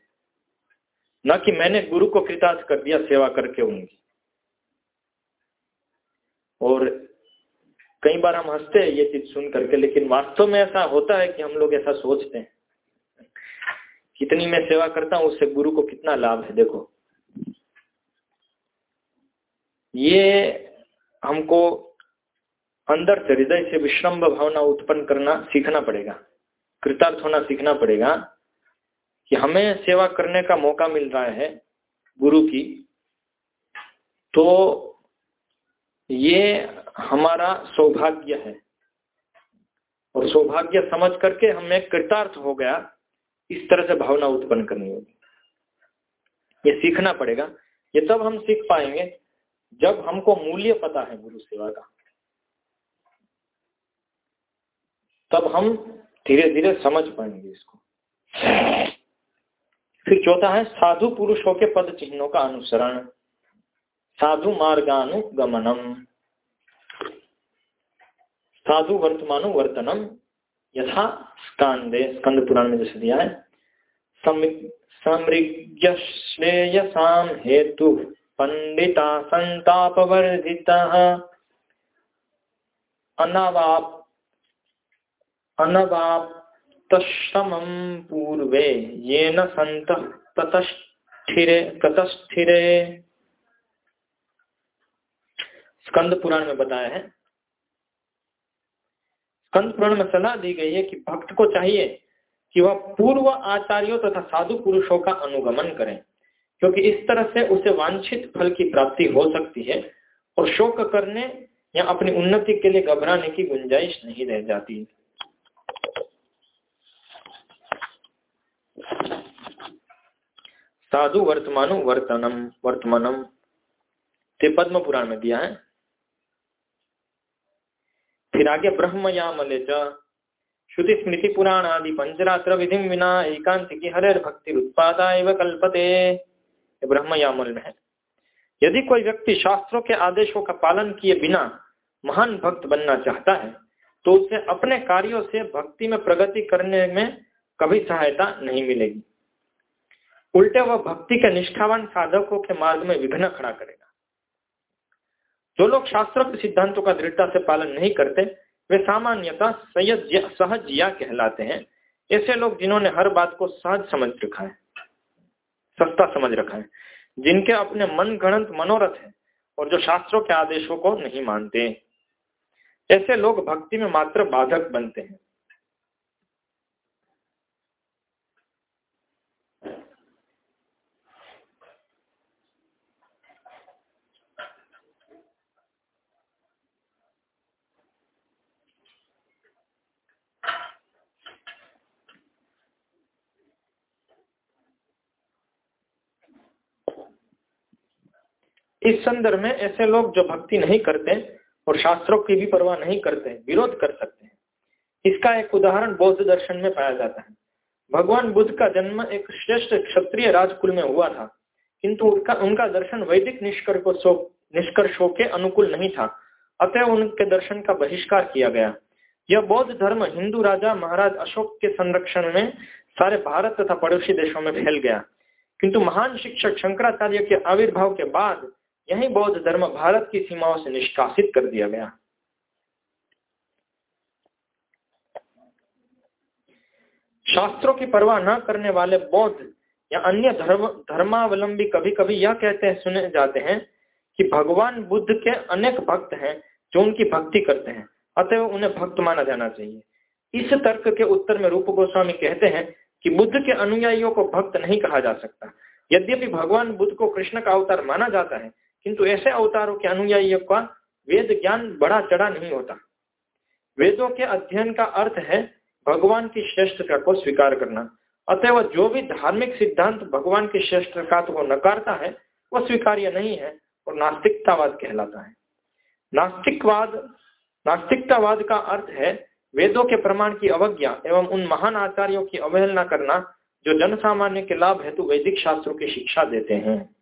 Speaker 1: न कि मैंने गुरु को कृतार्थ कर दिया, सेवा करके उनकी और कई बार हम हँसते हैं ये चीज़ सुन करके, लेकिन वास्तव में ऐसा होता है कि हम लोग ऐसा सोचते हैं। कितनी मैं सेवा करता हूँ, उससे गुरु को कितना लाभ है, देखो। ये हमको अंदर से, हृदय से विश्रम्भ भावना उत्पन्न करना सीखना पड़ेगा। कृतार्थ होना सीखना पड़ेगा कि हमें सेवा करने का मौका मिल रहा है गुरु की। तो ये हमारा सौभाग्य है। और सौभाग्य समझ करके हमें कृतार्थ हो गया, इस तरह से भावना उत्पन्न करनी होगी। ये सीखना पड़ेगा। ये तब हम सीख पाएँगे जब हमको मूल्य पता है गुरु सेवा का, तब हम धीरे धीरे समझ पाएँगे इसको। फिर चौथा है, साधु पुरुषों के पद चिन्हों का अनुसरण। साधु मार्गानुगमनम। साधु वर्तमानु वर्तनम। यथा स्कांदे, स्कंद पुराण में जैसे दिया है समृज्ञ श्रेयसाम हेतु। पंडिता संतापवर्धितः अनवाप, अनवाप्तश्रमं पूर्वे येन संत ततस्थिरे ततस्थिरे स्कंद पुराण में बताया है। स्कंद पुराण में सलाह दी गई है कि भक्त को चाहिए कि वह पूर्व आचार्यों तथा साधु पुरुषों का अनुगमन करें। क्योंकि इस तरह से उसे वांछित फल की प्राप्ति हो सकती है और शोक करने या अपनी उन्नति के लिए घबराने की गुंजाइश नहीं रह जाती। साधु वर्तमानु वर्तनम, वर्तमानम। ते पद्म पुराण में दिया है। फिर आगे ब्रह्म यामले श्रुति स्मृति पुराण आदि पंचरात्र विधि विना एकांत की हरेर भक्ति उत्पादा एवं कल्पते। ब्रह्म यामल में है। यदि कोई व्यक्ति शास्त्रों के आदेशों का पालन किए बिना महान भक्त बनना चाहता है तो उसे अपने कार्यों से भक्ति में प्रगति करने में कभी सहायता नहीं मिलेगी। उल्टे वह भक्ति के निष्ठावान साधकों के मार्ग में विघ्न खड़ा करेगा। जो लोग शास्त्रों के सिद्धांतों का दृढ़ता से पालन नहीं करते, वे सामान्यतः सहज या कहलाते हैं। ऐसे लोग जिन्होंने हर बात को सहज समझ रखा है। सस्ता समझ रखा है। जिनके अपने मन गणंत मनोरथ है और जो शास्त्रों के आदेशों को नहीं मानते। ऐसे लोग भक्ति में मात्र बाधक बनते हैं। इस संदर्भ में ऐसे लोग जो भक्ति नहीं करते और शास्त्रों की भी परवाह नहीं करते, विरोध कर सकते हैं। इसका एक उदाहरण बौद्ध दर्शन में पाया जाता है। भगवान बुद्ध का जन्म एक श्रेष्ठ क्षत्रिय राजकुल में हुआ था, किंतु उनका उनका दर्शन वैदिक निष्कर्षों निष्कर्षों के अनुकूल नहीं था, अतः उनके दर्शन का बहिष्कार किया गया। यह बौद्ध धर्म हिंदू राजा महाराज अशोक के संरक्षण में सारे भारत तथा पड़ोसी देशों में फैल गया। किंतु महान शिक्षक शंकराचार्य के आविर्भाव के बाद यही बौद्ध धर्म भारत की सीमाओं से निष्कासित कर दिया गया। शास्त्रों की परवाह न करने वाले बौद्ध या अन्य धर्म, धर्मावलंबी कभी कभी यह कहते हैं, सुने जाते हैं कि भगवान बुद्ध के अनेक भक्त हैं जो उनकी भक्ति करते हैं। अतः उन्हें भक्त माना जाना चाहिए। इस तर्क के उत्तर में रूप गोस्वामी कहते हैं कि बुद्ध के अनुयायियों को भक्त नहीं कहा जा सकता। यद्यपि भगवान बुद्ध को कृष्ण का अवतार माना जाता है किंतु ऐसे अवतारों के अनुयायियों का वेद ज्ञान बड़ा चढ़ा नहीं होता। वेदों के अध्ययन का अर्थ है भगवान की श्रेष्ठता को स्वीकार करना। अतएव जो भी धार्मिक सिद्धांत भगवान की श्रेष्ठता को नकारता है, वह स्वीकार्य नहीं है और नास्तिकतावाद कहलाता है। नास्तिकवाद, नास्तिकतावाद का अर्थ है वेदों के प्रमाण की अवज्ञा एवं उन महान आचार्यों की अवहेलना करना जो जन सामान्य के लाभ हेतु वैदिक शास्त्रों की शिक्षा देते हैं।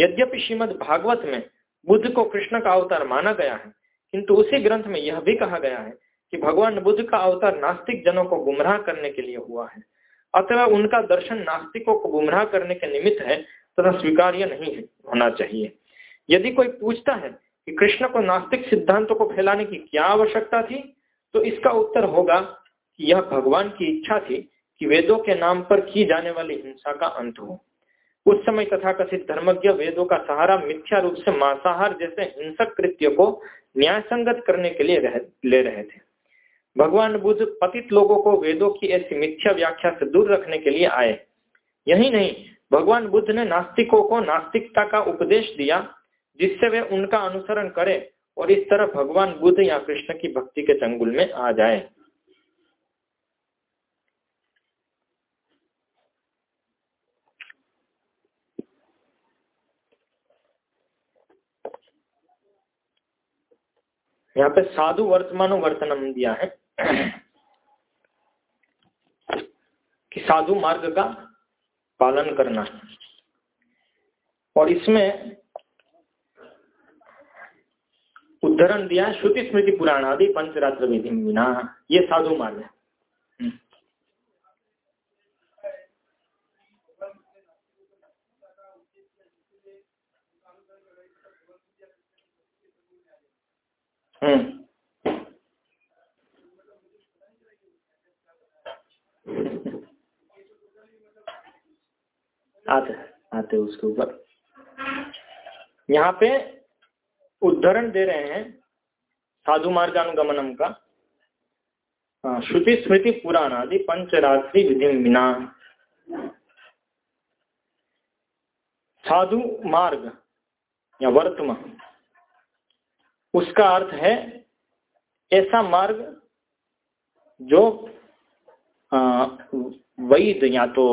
Speaker 1: यद्यपि श्रीमद भागवत में बुद्ध को कृष्ण का अवतार माना गया है, किंतु उसी ग्रंथ में यह भी कहा गया है कि भगवान बुद्ध का अवतार नास्तिक जनों को गुमराह करने के लिए हुआ है। अतः उनका दर्शन नास्तिकों को गुमराह करने के निमित्त है तथा स्वीकार्य नहीं होना चाहिए। यदि कोई पूछता है कि कृष्ण को नास्तिक सिद्धांतों को फैलाने की क्या आवश्यकता थी तो इसका उत्तर होगा कि यह भगवान की इच्छा थी कि वेदों के नाम पर की जाने वाली हिंसा का अंत हो। उस समय तथाकथित धर्मज्ञ वेदों का सहारा मिथ्या रूप से मांसाहार जैसे हिंसक कृत्य को न्याय संगत करने के लिए रह, ले रहे थे। भगवान बुद्ध पतित लोगों को वेदों की ऐसी मिथ्या व्याख्या से दूर रखने के लिए आए। यही नहीं भगवान बुद्ध ने नास्तिकों को नास्तिकता का उपदेश दिया जिससे वे उनका अनुसरण करें और इस तरह भगवान बुद्ध या कृष्ण की भक्ति के चंगुल में आ जाए। यहाँ पे साधु वर्तमानो वर्तनम दिया है कि साधु मार्ग का पालन करना और इसमें उद्धरण दिया श्रुति स्मृति पुराण आदि पंचरात्र विधि बिना ये साधु मार्ग है। आते आते उसके ऊपर। यहाँ पे उदाहरण दे रहे हैं साधु मार्गानुगमनम का। हाँ, श्रुति स्मृति पुराण आदि पंचरात्रि विधि बिना साधु मार्ग या वर्तम उसका अर्थ है ऐसा मार्ग जो वैध या तो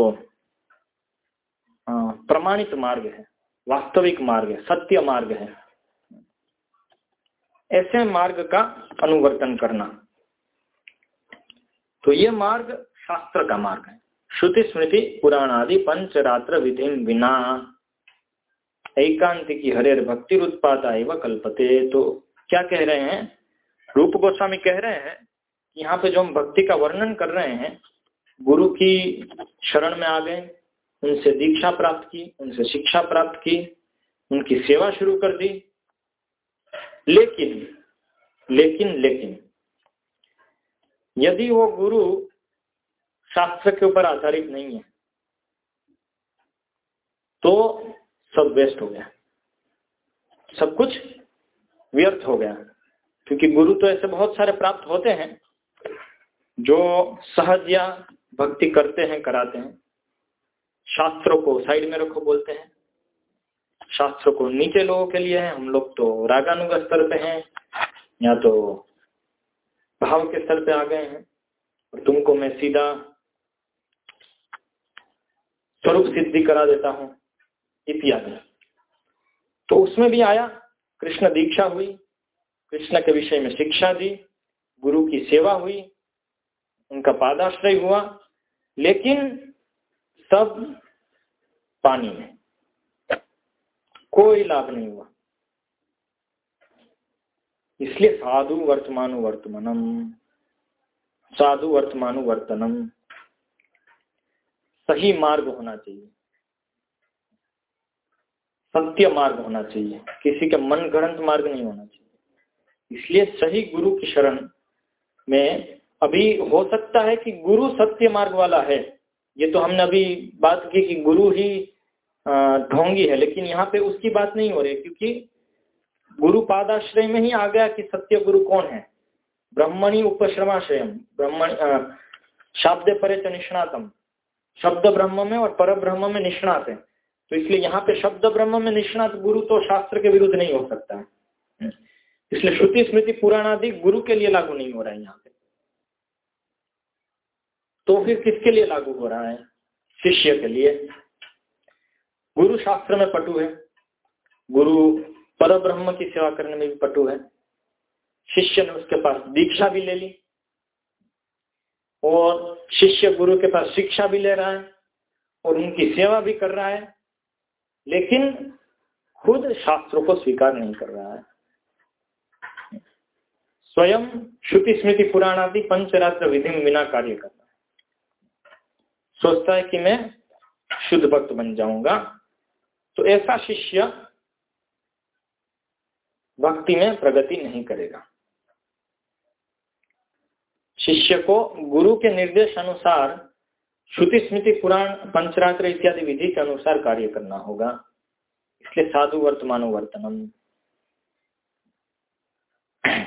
Speaker 1: प्रमाणित मार्ग है, वास्तविक मार्ग है, सत्य मार्ग है। ऐसे मार्ग का अनुवर्तन करना। तो ये मार्ग शास्त्र का मार्ग है। श्रुति स्मृति पुराण आदि पंचरात्र विधि बिना एकांत की हरेर भक्ति उत्पादा एवं कल्पते तो। क्या कह रहे हैं? रूप गोस्वामी कह रहे हैं कि यहाँ पे जो हम भक्ति का वर्णन कर रहे हैं, गुरु की शरण में आ गए, उनसे दीक्षा प्राप्त की, उनसे शिक्षा प्राप्त की, उनकी सेवा शुरू कर दी। लेकिन लेकिन लेकिन, यदि वो गुरु शास्त्र के ऊपर आधारित नहीं है तो सब वेस्ट हो गया। सब कुछ व्यर्थ हो गया क्योंकि गुरु तो ऐसे बहुत सारे प्राप्त होते हैं, जो सहज या भक्ति करते हैं, कराते हैं। शास्त्रों को साइड में रखो बोलते हैं। शास्त्रों को नीचे लोगों के लिए है। हम लोग तो रागानुग स्तर पे हैं, या तो भाव के स्तर पे आ गए हैं। और तुमको मैं सीधा स्वरूप सिद्धि करा देता हूँ इत्यादि तो उसमें भी आया कृष्ण दीक्षा हुई, कृष्ण के विषय में शिक्षा दी, गुरु की सेवा हुई, उनका पादाश्रय हुआ, लेकिन सब पानी में। कोई लाभ नहीं हुआ। इसलिए साधु वर्तमान वर्तमानम, साधु वर्तमानु वर्तनम, सही मार्ग होना चाहिए। सत्य मार्ग होना चाहिए। किसी का मन गणत मार्ग नहीं होना चाहिए। इसलिए सही गुरु की शरण में अभी हो सकता है कि गुरु सत्य मार्ग वाला है। ये तो हमने अभी बात की कि गुरु ही ढोंगी है, लेकिन यहाँ पे उसकी बात नहीं हो रही क्योंकि गुरु पादाश्रय में ही आ गया कि सत्य गुरु कौन है। ब्रह्मणी उपश्रमाश्रय ब्रह्मण शब्द परे निष्णातम। शब्द ब्रह्म में और पर ब्रह्म में निष्णात है। तो इसलिए यहाँ पे शब्द ब्रह्म में निष्णात गुरु तो शास्त्र के विरुद्ध नहीं हो सकता। है इसलिए श्रुति, स्मृति, पुराण आदि गुरु के लिए लागू नहीं हो रहा है यहाँ पे। तो फिर किसके लिए लागू हो रहा है? शिष्य के लिए। गुरु शास्त्र में पटु है। गुरु पर ब्रह्म की सेवा करने में भी पटु है। शिष्य ने उसके पास दीक्षा भी ले ली। और शिष्य गुरु के पास शिक्षा भी ले रहा है। और उनकी सेवा भी कर रहा है। लेकिन खुद शास्त्रों को स्वीकार नहीं कर रहा है। स्वयं श्रुति स्मृति पुराण आदि पंचरात्र विधि में बिना कार्य करता है। सोचता है कि मैं शुद्ध भक्त बन जाऊँगा। तो ऐसा शिष्य भक्ति में प्रगति नहीं करेगा। शिष्य को गुरु के निर्देश अनुसार श्रुति स्मृति पुराण, पंचरात्र इत्यादि विधि के अनुसार कार्य करना होगा। इसलिए साधु वर्तमानो वर्तनम। (clears throat)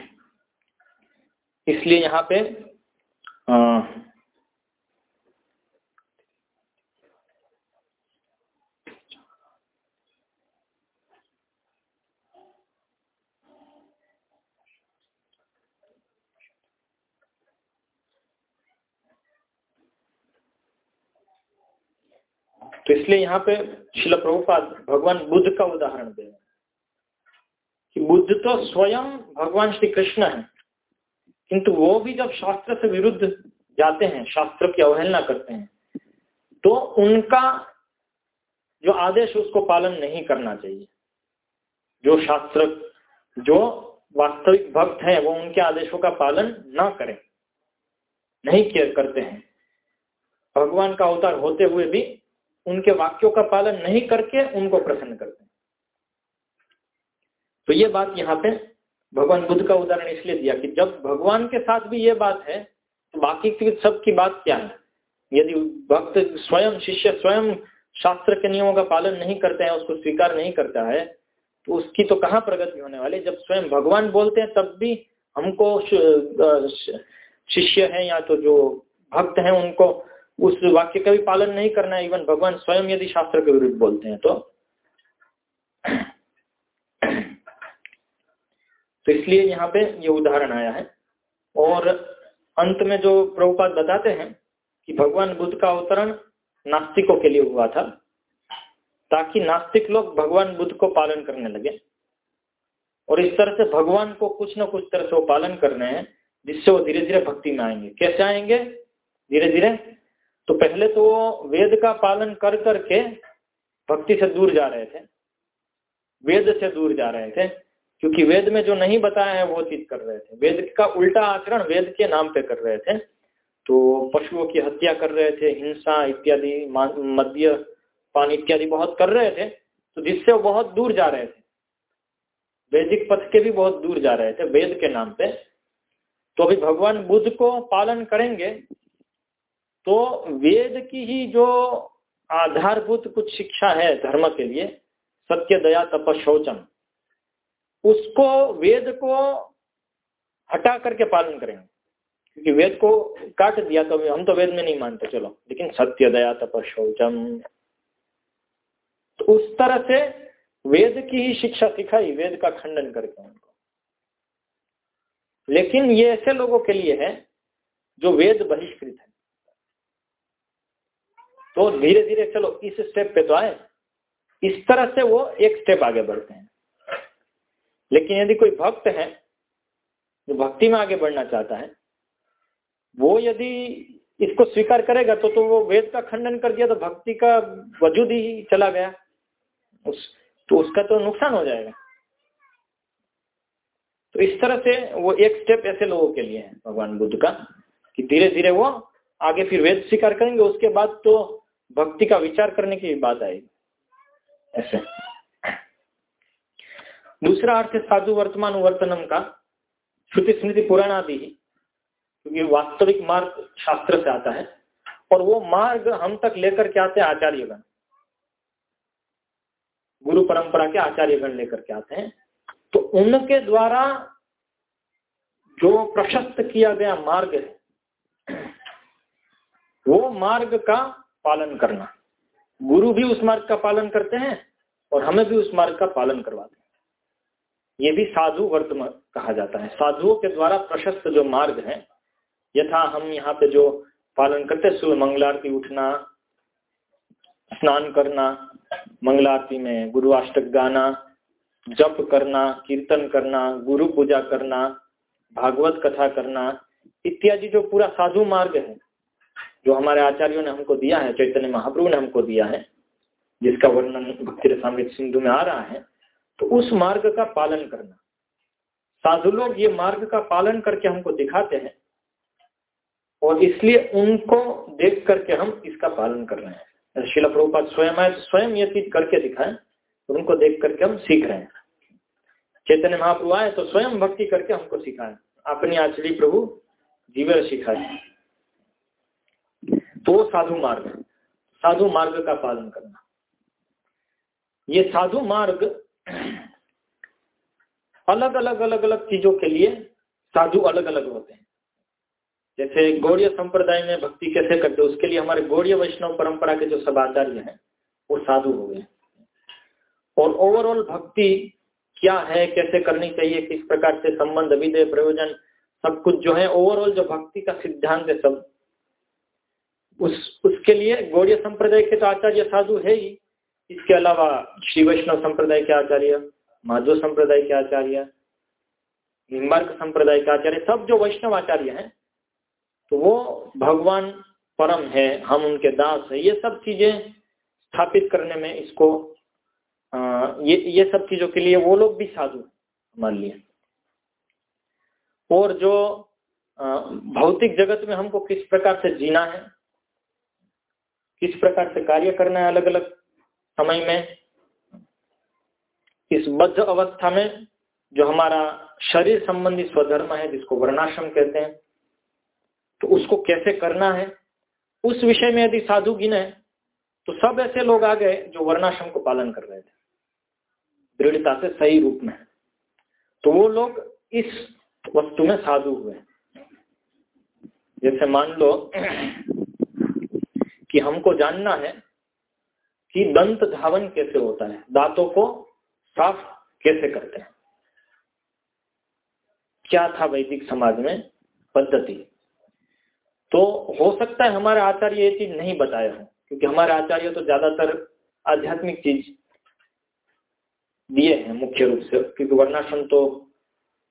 Speaker 1: इसलिए यहाँ पे आ, तो इसलिए यहाँ पे शिल प्रभुपाद भगवान बुद्ध का उदाहरण दे कि बुद्ध तो स्वयं भगवान श्री कृष्ण है, किंतु वो भी जब शास्त्र से विरुद्ध जाते हैं, शास्त्र की अवहेलना करते हैं तो उनका जो आदेश उसको पालन नहीं करना चाहिए। जो शास्त्र, जो वास्तविक भक्त हैं, वो उनके आदेशों का पालन ना करें, नहीं करते हैं। भगवान का अवतार होते हुए भी उनके वाक्यों का पालन नहीं करके उनको प्रसन्न करते हैं। तो ये बात यहाँ पे भगवान बुद्ध का उदाहरण इसलिए दिया कि जब भगवान के साथ भी ये बात है तो बाकी की सब की बात क्या है? यदि भक्त स्वयं, शिष्य स्वयं शास्त्र के नियमों का पालन नहीं करते हैं, उसको स्वीकार नहीं करता है तो उसकी तो कहाँ प्रगति होने वाली जब स्वयं भगवान बोलते हैं, तब भी हमको शिष्य है या तो जो भक्त हैं, उनको उस वाक्य का भी पालन नहीं करना है इवन भगवान स्वयं यदि शास्त्र के विरुद्ध बोलते हैं तो। तो इसलिए यहाँ पे ये उदाहरण आया है। और अंत में जो प्रभुपाद बताते हैं कि भगवान बुद्ध का अवतरण नास्तिकों के लिए हुआ था, ताकि नास्तिक लोग भगवान बुद्ध को पालन करने लगे। और इस तरह से भगवान को कुछ न कुछ तरह से वो पालन कर रहे हैं, जिससे वो धीरे धीरे भक्ति में आएँगे। कैसे आएँगे? धीरे धीरे तो पहले तो वो वेद का पालन कर करके भक्ति से दूर जा रहे थे। वेद से दूर जा रहे थे, क्योंकि वेद में जो नहीं बताया है, वो चीज़ कर रहे थे। वेद का उल्टा आचरण वेद के नाम पे कर रहे थे। तो पशुओं की हत्या कर रहे थे, हिंसा इत्यादि मद्य, पान इत्यादि बहुत कर रहे थे तो जिससे वो बहुत दूर जा रहे थे। वैदिक पथ के भी बहुत दूर जा रहे थे, वेद के नाम पे। तो अभी भगवान बुद्ध को पालन करेंगे तो वेद की ही जो आधारभूत कुछ शिक्षा है धर्म के लिए, सत्य, दया, तप, शौचम, उसको वेद को हटा करके पालन करेंगे। क्योंकि वेद को काट दिया तो हम तो वेद में नहीं मानते, चलो। लेकिन सत्य, दया, तप, शौचम तो उस तरह से वेद की ही शिक्षा सिखाई, वेद का खंडन करके उनको। लेकिन ये ऐसे लोगों के लिए है जो वेद बहिष्कृत है। तो धीरे धीरे चलो, इस स्टेप पे तो आए। इस तरह से वो एक स्टेप आगे बढ़ते हैं। लेकिन यदि कोई भक्त है, जो भक्ति में आगे बढ़ना चाहता है, वो यदि इसको स्वीकार करेगा तो तो वो वेद का खंडन कर दिया तो भक्ति का वजूद ही चला गया। उस तो उसका तो नुकसान हो जाएगा। तो इस तरह से वो एक स्टेप ऐसे लोगों के लिए है, भगवान बुद्ध का, कि धीरे धीरे वो आगे फिर वेद स्वीकार करेंगे, उसके बाद तो भक्ति का विचार करने की बात आएगी ऐसे। दूसरा अर्थ है साधु वर्तमान वर्तनम का श्रुति स्मृति पुराण आदि क्योंकि वास्तविक मार्ग शास्त्र से आता है, और वो मार्ग हम तक लेकर के आते हैं आचार्यगण। गुरु परंपरा के आचार्यगण लेकर के आते हैं। तो उनके द्वारा जो प्रशस्त किया गया मार्ग है, वो मार्ग का पालन करना। गुरु भी उस मार्ग का पालन करते हैं और हमें भी उस मार्ग का पालन करवाते हैं। ये भी साधु वर्तमान कहा जाता है। साधुओं के द्वारा प्रशस्त जो मार्ग है, यथा हम यहाँ पे जो पालन करते हैं, सुबह मंगलारती उठना, स्नान करना, मंगलारती में गुरु अष्टक गाना, जप करना, कीर्तन करना, गुरु पूजा करना, भागवत कथा करना, इत्यादि जो पूरा साधु मार्ग है जो हमारे आचार्यों ने हमको दिया है, चैतन्य महाप्रभु ने हमको दिया है, जिसका वर्णन भक्ति रसामृत सिंधु में आ रहा है तो उस मार्ग का पालन करना। साधु लोग ये मार्ग का पालन करके हमको दिखाते हैं, और इसलिए उनको देख करके हम इसका पालन कर रहे हैं। शिला प्रभुपात स्वयं आए तो स्वयं ये चीज़ करके दिखाएँ तो उनको देख करके हम सीख रहे हैं। चैतन्य महाप्रभु आए तो स्वयं भक्ति करके हमको सिखाए। अपनी आचरी प्रभु, जीवन सिखाए। तो साधु मार्ग साधु मार्ग का पालन करना। ये साधु मार्ग अलग अलग अलग अलग चीज़ों के लिए साधु अलग अलग होते हैं। जैसे गौड़ीय संप्रदाय में भक्ति कैसे करते उसके लिए हमारे गौड़ीय वैष्णव परंपरा के जो सब आचार्य हैं, वो साधु हो गए। और ओवरऑल भक्ति क्या है, कैसे करनी चाहिए, किस प्रकार से संबंध, विधेय, प्रयोजन, सब कुछ जो है ओवरऑल जो भक्ति का सिद्धांत है सब उस उसके लिए गौड़ीय संप्रदाय के तो आचार्य साधु है ही। इसके अलावा श्री वैष्णव संप्रदाय के आचार्य माधव संप्रदाय के आचार्य निम्बार्क संप्रदाय के आचार्य सब जो वैष्णव आचार्य हैं तो वो भगवान परम है हम उनके दास है। ये सब चीज़ें स्थापित करने में इसको आ, ये ये सब चीज़ों के लिए वो लोग भी साधु मान लिए और जो भौतिक जगत में हमको किस प्रकार से जीना है किस प्रकार से कार्य करना है अलग अलग समय में? इस बद्ध अवस्था में जो हमारा शरीर संबंधी स्वधर्म है, जिसको वर्णाश्रम कहते हैं तो उसको कैसे करना है? उस विषय में यदि साधु गिने तो सब ऐसे लोग आ गए जो वर्णाश्रम को पालन कर रहे थे। दृढ़ता से सही रूप में। तो वो लोग इस वस्तु में साधु हुए जैसे मान लो कि हमको जानना है कि दंत धावन कैसे होता है, दांतों को साफ़ कैसे करते हैं। क्या था वैदिक समाज में पद्धति? तो हो सकता है हमारे आचार्य ये चीज़ नहीं बताया हो, क्योंकि हमारे आचार्य तो ज़्यादातर आध्यात्मिक चीज़ दिए हैं मुख्य रूप से, क्योंकि वर्णाश्रम तो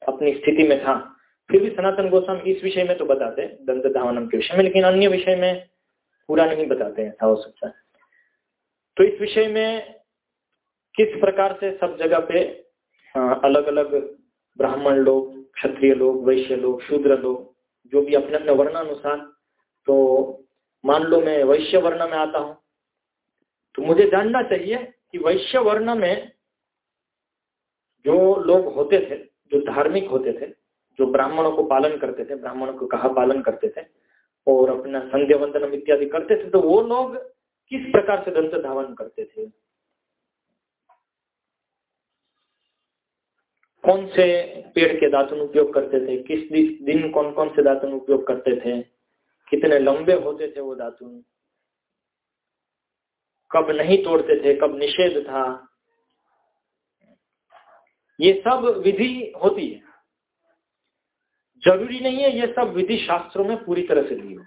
Speaker 1: अपनी स्थिति में था। फिर भी सनातन गोस्वामी इस विषय में तो बताते दंत धावनम के विषय में, लेकिन अन्य विषय में पूरा नहीं बताते ऐसा हो सकता है। तो इस विषय में किस प्रकार से सब जगह पे अलग अलग ब्राह्मण लोग, क्षत्रिय लोग, वैश्य लोग, शूद्र लोग, जो भी अपने अपने वर्णानुसार तो मान लो मैं वैश्य वर्ण में आता हूँ तो मुझे जानना चाहिए कि वैश्य वर्ण में जो लोग होते थे, जो धार्मिक होते थे, जो ब्राह्मणों को पालन करते थे, ब्राह्मणों को कहा पालन करते थे और अपना संध्या वंदनम इत्यादि करते थे तो वो लोग किस प्रकार से दंत धावन करते थे? कौन से पेड़ के दातुन उपयोग करते थे? किस दिन कौन कौन से दातुन उपयोग करते थे? कितने लंबे होते थे वो दातुन? कब नहीं तोड़ते थे, कब निषेध था? ये सब विधि होती है। ज़रूरी नहीं है, ये सब विधि शास्त्रों में पूरी तरह से दी हो।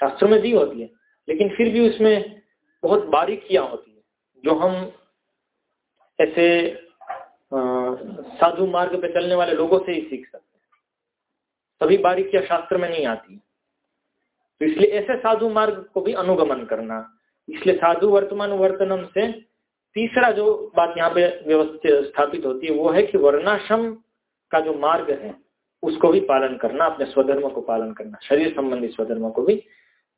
Speaker 1: शास्त्रों में दी होती है, लेकिन फिर भी उसमें बहुत बारीकियाँ होती है, जो हम ऐसे साधु मार्ग पे चलने वाले लोगों से ही सीख सकते हैं। सभी बारीकियाँ शास्त्र में नहीं आती। तो इसलिए ऐसे साधु मार्ग को भी अनुगमन करना, इसलिए साधु वर्तमान वर्तनम से तीसरा जो बात यहाँ पे व्यवस्थित स्थापित होती है, वो है कि वर्णाश्रम का जो मार्ग है उसको भी पालन करना, अपने स्वधर्म को पालन करना, शरीर संबंधी स्वधर्म को भी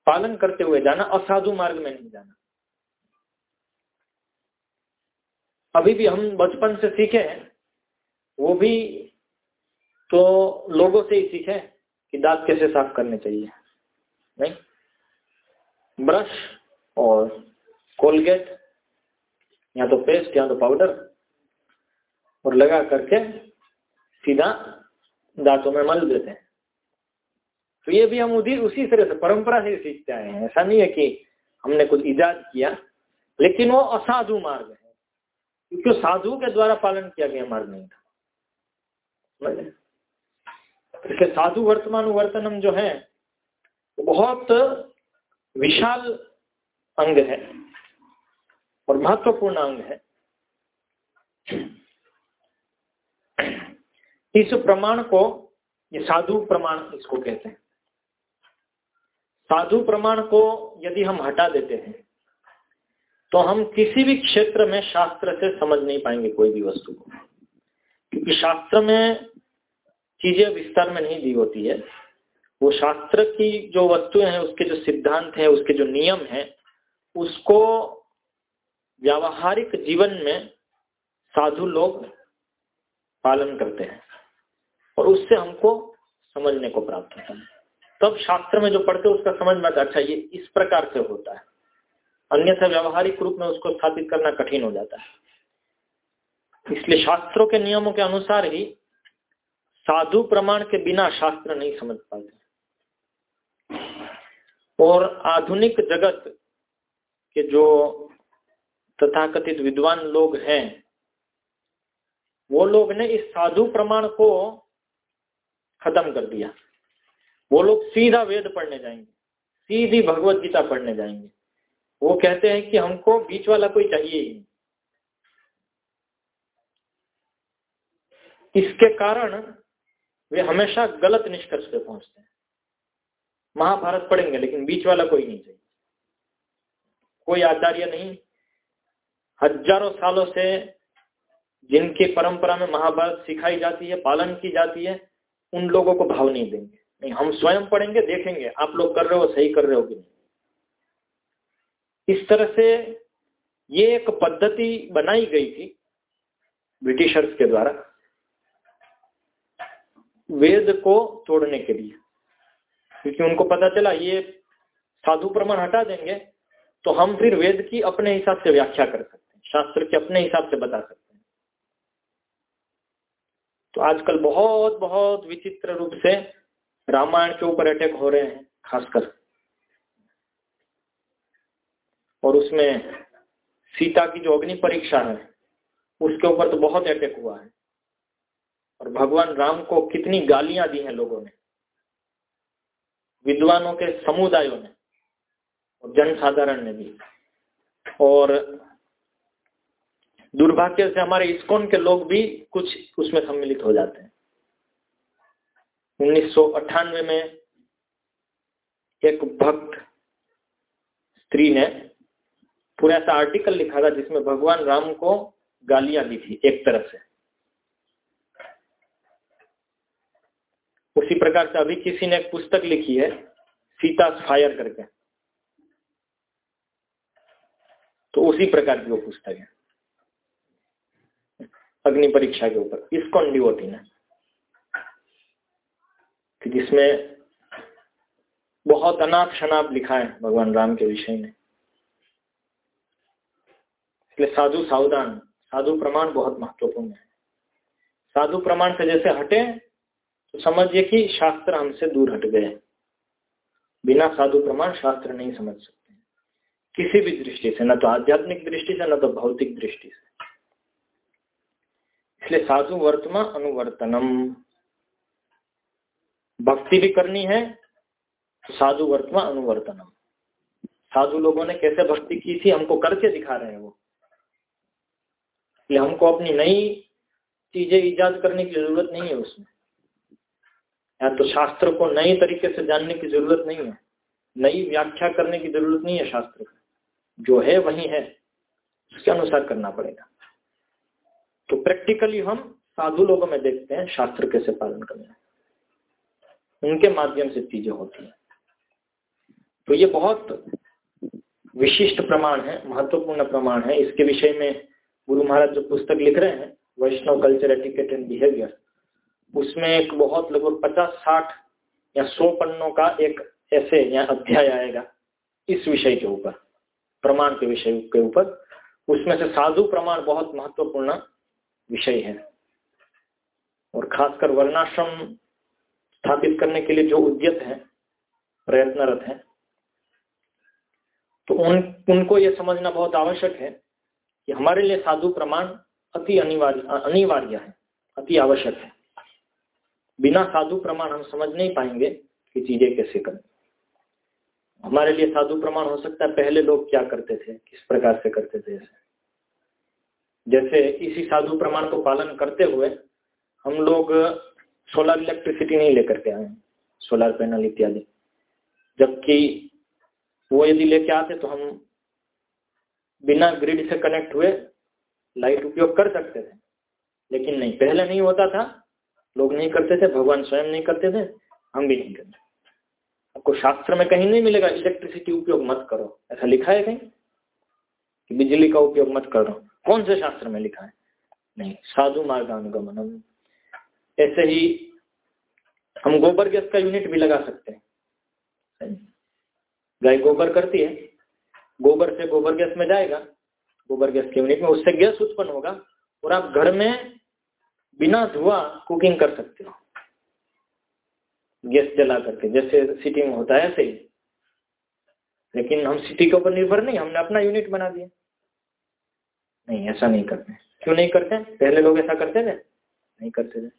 Speaker 1: पालन करते हुए जाना असाधु मार्ग में नहीं जाना। अभी भी हम बचपन से सीखे हैं, वो भी तो लोगों से ही सीखे कि दांत कैसे साफ़ करने चाहिए, नहीं? ब्रश और कोलगेट, या तो पेस्ट या तो पाउडर, और लगा करके सीधा दांतों में मल देते हैं। तो ये भी हम उसी उसी तरह से परंपरा से सीखते आए हैं। ऐसा नहीं है कि हमने कुछ ईजाद किया, लेकिन वो असाधु मार्ग है। क्योंकि साधु के द्वारा पालन किया गया मार्ग नहीं था। इसलिए साधु वर्तमान वर्तनम जो है बहुत विशाल अंग है और महत्वपूर्ण अंग है। इस प्रमाण को, ये साधु प्रमाण इसको कहते हैं। साधु प्रमाण को यदि हम हटा देते हैं तो हम किसी भी क्षेत्र में शास्त्र से समझ नहीं पाएँगे कोई भी वस्तु को। क्योंकि शास्त्र में चीज़ें विस्तार में नहीं दी होती है। वो शास्त्र की जो वस्तुएँ हैं, उसके जो सिद्धांत हैं, उसके जो नियम हैं, उसको व्यावहारिक जीवन में साधु लोग पालन करते हैं। और उससे हमको समझने को प्राप्त होता है। तब शास्त्र में जो पढ़ते उसका समझ में अच्छा ये इस प्रकार से होता है। अन्यथा व्यवहारिक रूप में उसको स्थापित करना कठिन हो जाता है। इसलिए शास्त्रों के नियमों के अनुसार ही साधु प्रमाण के बिना शास्त्र नहीं समझ पाते। और आधुनिक जगत के जो तथाकथित विद्वान लोग हैं, वो लोग ने इस साधु प्रमाण को खत्म कर दिया। वो लोग सीधा वेद पढ़ने जाएँगे, सीधी भगवत गीता पढ़ने जाएँगे। वो कहते हैं कि हमको बीच वाला कोई चाहिए ही इसके कारण वे हमेशा गलत निष्कर्ष पे पहुँचते हैं। महाभारत पढ़ेंगे, लेकिन बीच वाला कोई नहीं चाहिए। कोई आचार्य नहीं। हज़ारों सालों से जिनकी परंपरा में महाभारत सिखाई जाती है, पालन की जाती है उन लोगों को भाव नहीं देंगे। नहीं, हम स्वयं पढ़ेंगे, देखेंगे, आप लोग कर रहे हो, सही कर रहे हो कि नहीं। इस तरह से ये एक पद्धति बनाई गई थी ब्रिटिशर्स के द्वारा वेद को तोड़ने के लिए। क्योंकि उनको पता चला, ये साधु प्रमाण हटा देंगे तो हम फिर वेद की अपने हिसाब से व्याख्या कर सकते हैं, शास्त्र के अपने हिसाब से बता सकते हैं। तो आजकल बहुत बहुत विचित्र रूप से रामायण के ऊपर अटैक हो रहे हैं, खासकर। और उसमें सीता की जो अग्नि परीक्षा है, उसके ऊपर तो बहुत अटैक हुआ है। और भगवान राम को कितनी गालियाँ दी हैं लोगों ने, विद्वानों के समुदायों ने, और जनसाधारण ने भी। और दुर्भाग्य से हमारे इस्कोन के लोग भी कुछ उसमें सम्मिलित हो जाते हैं। उन्नीस सौ अट्ठानवे में एक भक्त स्त्री ने पूरा ऐसा आर्टिकल लिखा था जिसमें भगवान राम को गालियाँ दी थी एक तरफ़ से। उसी प्रकार से अभी किसी ने एक पुस्तक लिखी है सीता फायर करके। तो उसी प्रकार की वो पुस्तक है। अग्नि परीक्षा के ऊपर, इसको डिवोटी ने। कि जिसमें बहुत अनाप शनाप लिखा है भगवान राम के विषय में। इसलिए साधु सावधान, साधु प्रमाण बहुत महत्वपूर्ण है। साधु प्रमाण से जैसे हटे तो समझिए कि शास्त्र हमसे दूर हट गए। बिना साधु प्रमाण शास्त्र नहीं समझ सकते। किसी भी दृष्टि से, न तो आध्यात्मिक दृष्टि से, न तो भौतिक दृष्टि से। इसलिए साधु वर्तमान अनुवर्तनम। भक्ति भी करनी है तो साधु वर्तमान अनुवर्तनम। साधु लोगों ने कैसे भक्ति की थी, हमको करके दिखा रहे हैं वो। इसलिए हमको अपनी नई चीज़ें ईजाद करने की ज़रूरत नहीं है उसमें। या तो शास्त्र को नई तरीके से जानने की ज़रूरत नहीं है। नई व्याख्या करने की ज़रूरत नहीं है शास्त्र जो है, वही है। उसके अनुसार करना पड़ेगा। तो प्रैक्टिकली हम साधु लोगों में देखते हैं शास्त्र कैसे पालन करना उनके माध्यम से चीज़ें होती हैं। तो ये बहुत विशिष्ट प्रमाण है, महत्वपूर्ण प्रमाण है। इसके विषय में गुरु महाराज जो पुस्तक लिख रहे हैं, Vaishnava culture etiquette and behaviour उसमें एक बहुत लगभग पचास, साठ या सौ पन्नों का एक ऐसे या अध्याय आएगा इस विषय के ऊपर, प्रमाण के विषय के ऊपर। उसमें से साधु प्रमाण बहुत महत्वपूर्ण विषय है। और खासकर वर्णाश्रम स्थापित करने के लिए जो उद्यत है, प्रयत्नरत है तो उन, उनको ये समझना बहुत आवश्यक है कि हमारे लिए साधु प्रमाण अति अनिवार्य अनिवार्य है, अति आवश्यक है। बिना साधु प्रमाण हम समझ नहीं पाएँगे कि चीज़ें कैसे करें। हमारे लिए साधु प्रमाण हो सकता है, पहले लोग क्या करते थे, किस प्रकार से करते थे ऐसे। जैसे इसी साधु प्रमाण को पालन करते हुए हम लोग सोलर इलेक्ट्रिसिटी नहीं लेकर के आए सोलर पैनल इत्यादि। जबकि वो यदि लेके आते तो हम बिना ग्रिड से कनेक्ट हुए लाइट उपयोग कर सकते थे। लेकिन नहीं, पहले नहीं होता था। लोग नहीं करते थे, भगवान स्वयं नहीं करते थे, हम भी नहीं करते। आपको शास्त्र में कहीं नहीं मिलेगा इलेक्ट्रिसिटी उपयोग मत करो। ऐसा लिखा है कहीं? कि बिजली का उपयोग मत करो। कौन से शास्त्र में लिखा है? नहीं, साधु मार्गानुगमनम। ऐसे ही हम गोबर गैस का यूनिट भी लगा सकते हैं। गाय गोबर करती है। गोबर से गोबर गैस में जाएगा। गोबर गैस के यूनिट में उससे गैस उत्पन्न होगा और आप घर में बिना धुआँ कुकिंग कर सकते हो। गैस जला करके, जैसे सिटी में होता है ऐसे ही। लेकिन हम सिटी के ऊपर निर्भर नहीं, हमने अपना यूनिट बना दिया। नहीं ऐसा नहीं करते। क्यों नहीं करते? पहले लोग ऐसा करते थे? नहीं करते थे।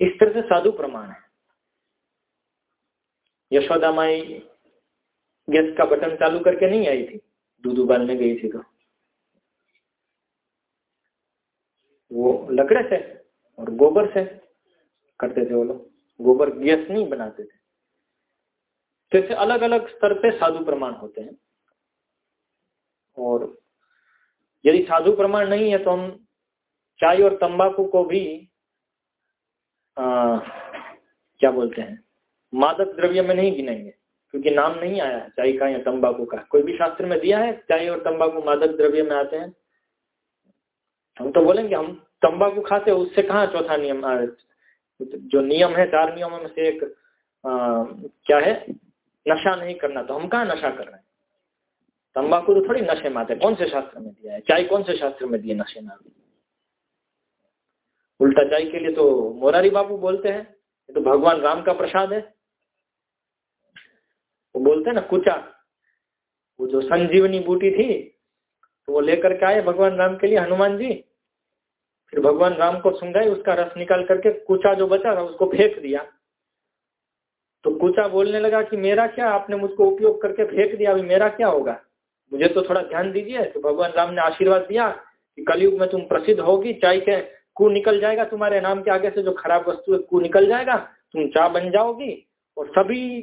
Speaker 1: इस तरह से साधु प्रमाण है। यशोदा माई गैस का बटन चालू करके नहीं आई थी? दूध उबालने गई थी तो। वो लकड़े से और गोबर से करते थे वो लोग। गोबर गैस नहीं बनाते थे। तो ऐसे अलग अलग स्तर पे साधु प्रमाण होते हैं। और यदि साधु प्रमाण नहीं है तो हम चाय और तंबाकू को भी आ, क्या बोलते हैं मादक द्रव्य में नहीं गिनेंगे क्योंकि नाम नहीं आया चाय का या तंबाकू का। कोई भी शास्त्र में दिया है चाय और तंबाकू मादक द्रव्य में आते हैं? हम तो बोलेंगे हम तंबाकू खाते हो उससे कहा चौथा नियम जो नियम है चार नियमों में से एक आ, क्या है? नशा नहीं करना तो हम कहा नशा कर रहे हैं? तंबाकू तो थोड़ी नशे में आते कौन से शास्त्र में दिया है? चाय कौन से शास्त्र में दिए नशे में उल्टा चाय के लिए तो मोरारी बाबू बोलते हैं, ये तो भगवान राम का प्रसाद है। वो बोलते हैं ना, कुचा। वो जो संजीवनी बूटी थी तो वो लेकर के आए भगवान राम के लिए, हनुमान जी। फिर भगवान राम को सुंघाई उसका रस निकाल करके कुचा जो बचा था, उसको फेंक दिया। तो कुचा बोलने लगा कि, मेरा क्या? आपने मुझको उपयोग करके फेंक दिया। अभी मेरा क्या होगा? मुझे तो थोड़ा ध्यान दीजिए तो भगवान राम ने आशीर्वाद दिया कि कलयुग में तुम प्रसिद्ध होगी, चाय के कु निकल जाएगा तुम्हारे नाम के आगे से, जो खराब वस्तु है, कु निकल जाएगा, तुम चाय बन जाओगी और सभी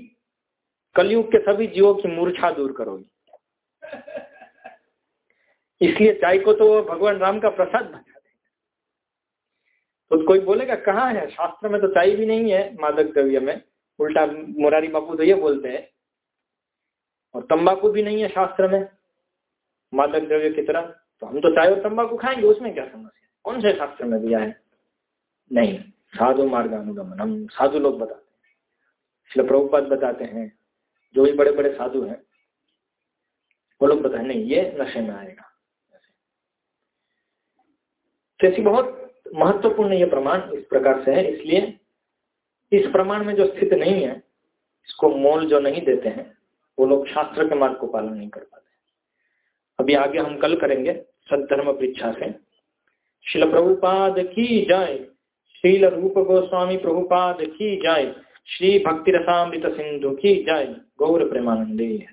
Speaker 1: कलयुग के सभी जीवों की मूर्छा दूर करोगी। इसलिए चाय को तो भगवान राम का प्रसाद बना तो कोई बोलेगा, कहाँ है? शास्त्र में तो चाय भी नहीं है मादक द्रव्य में। उल्टा मुरारी बापू तो ये बोलते हैं। और तंबाकू भी नहीं है शास्त्र में। मादक द्रव्य की तरह तो हम तो चाय और तंबाकू खाएँगे, उसमें क्या समस्या कौन से शास्त्र में दिया है? नहीं, साधु मार्ग अनुगमन हम साधु लोग बताते हैं। इसलिए प्रभुपाद बताते हैं, जो भी बड़े बड़े साधु हैं, वो लोग बताए नहीं, ये नशे में आएगा। ऐसी बहुत महत्वपूर्ण ये प्रमाण इस प्रकार से है, इसलिए इस प्रमाण में जो स्थित नहीं है, इसको मोल जो नहीं देते हैं, वो लोग शास्त्र के मार्ग को पालन नहीं कर पाते। अभी आगे हम कल करेंगे सद्धर्म परीक्षा से शिल प्रभुपाद की जाए। श्रील रूप गोस्वामी प्रभुपाद की जाए। श्री भक्ति रसामृत सिंधु की जाए। गौर प्रेमानंदी।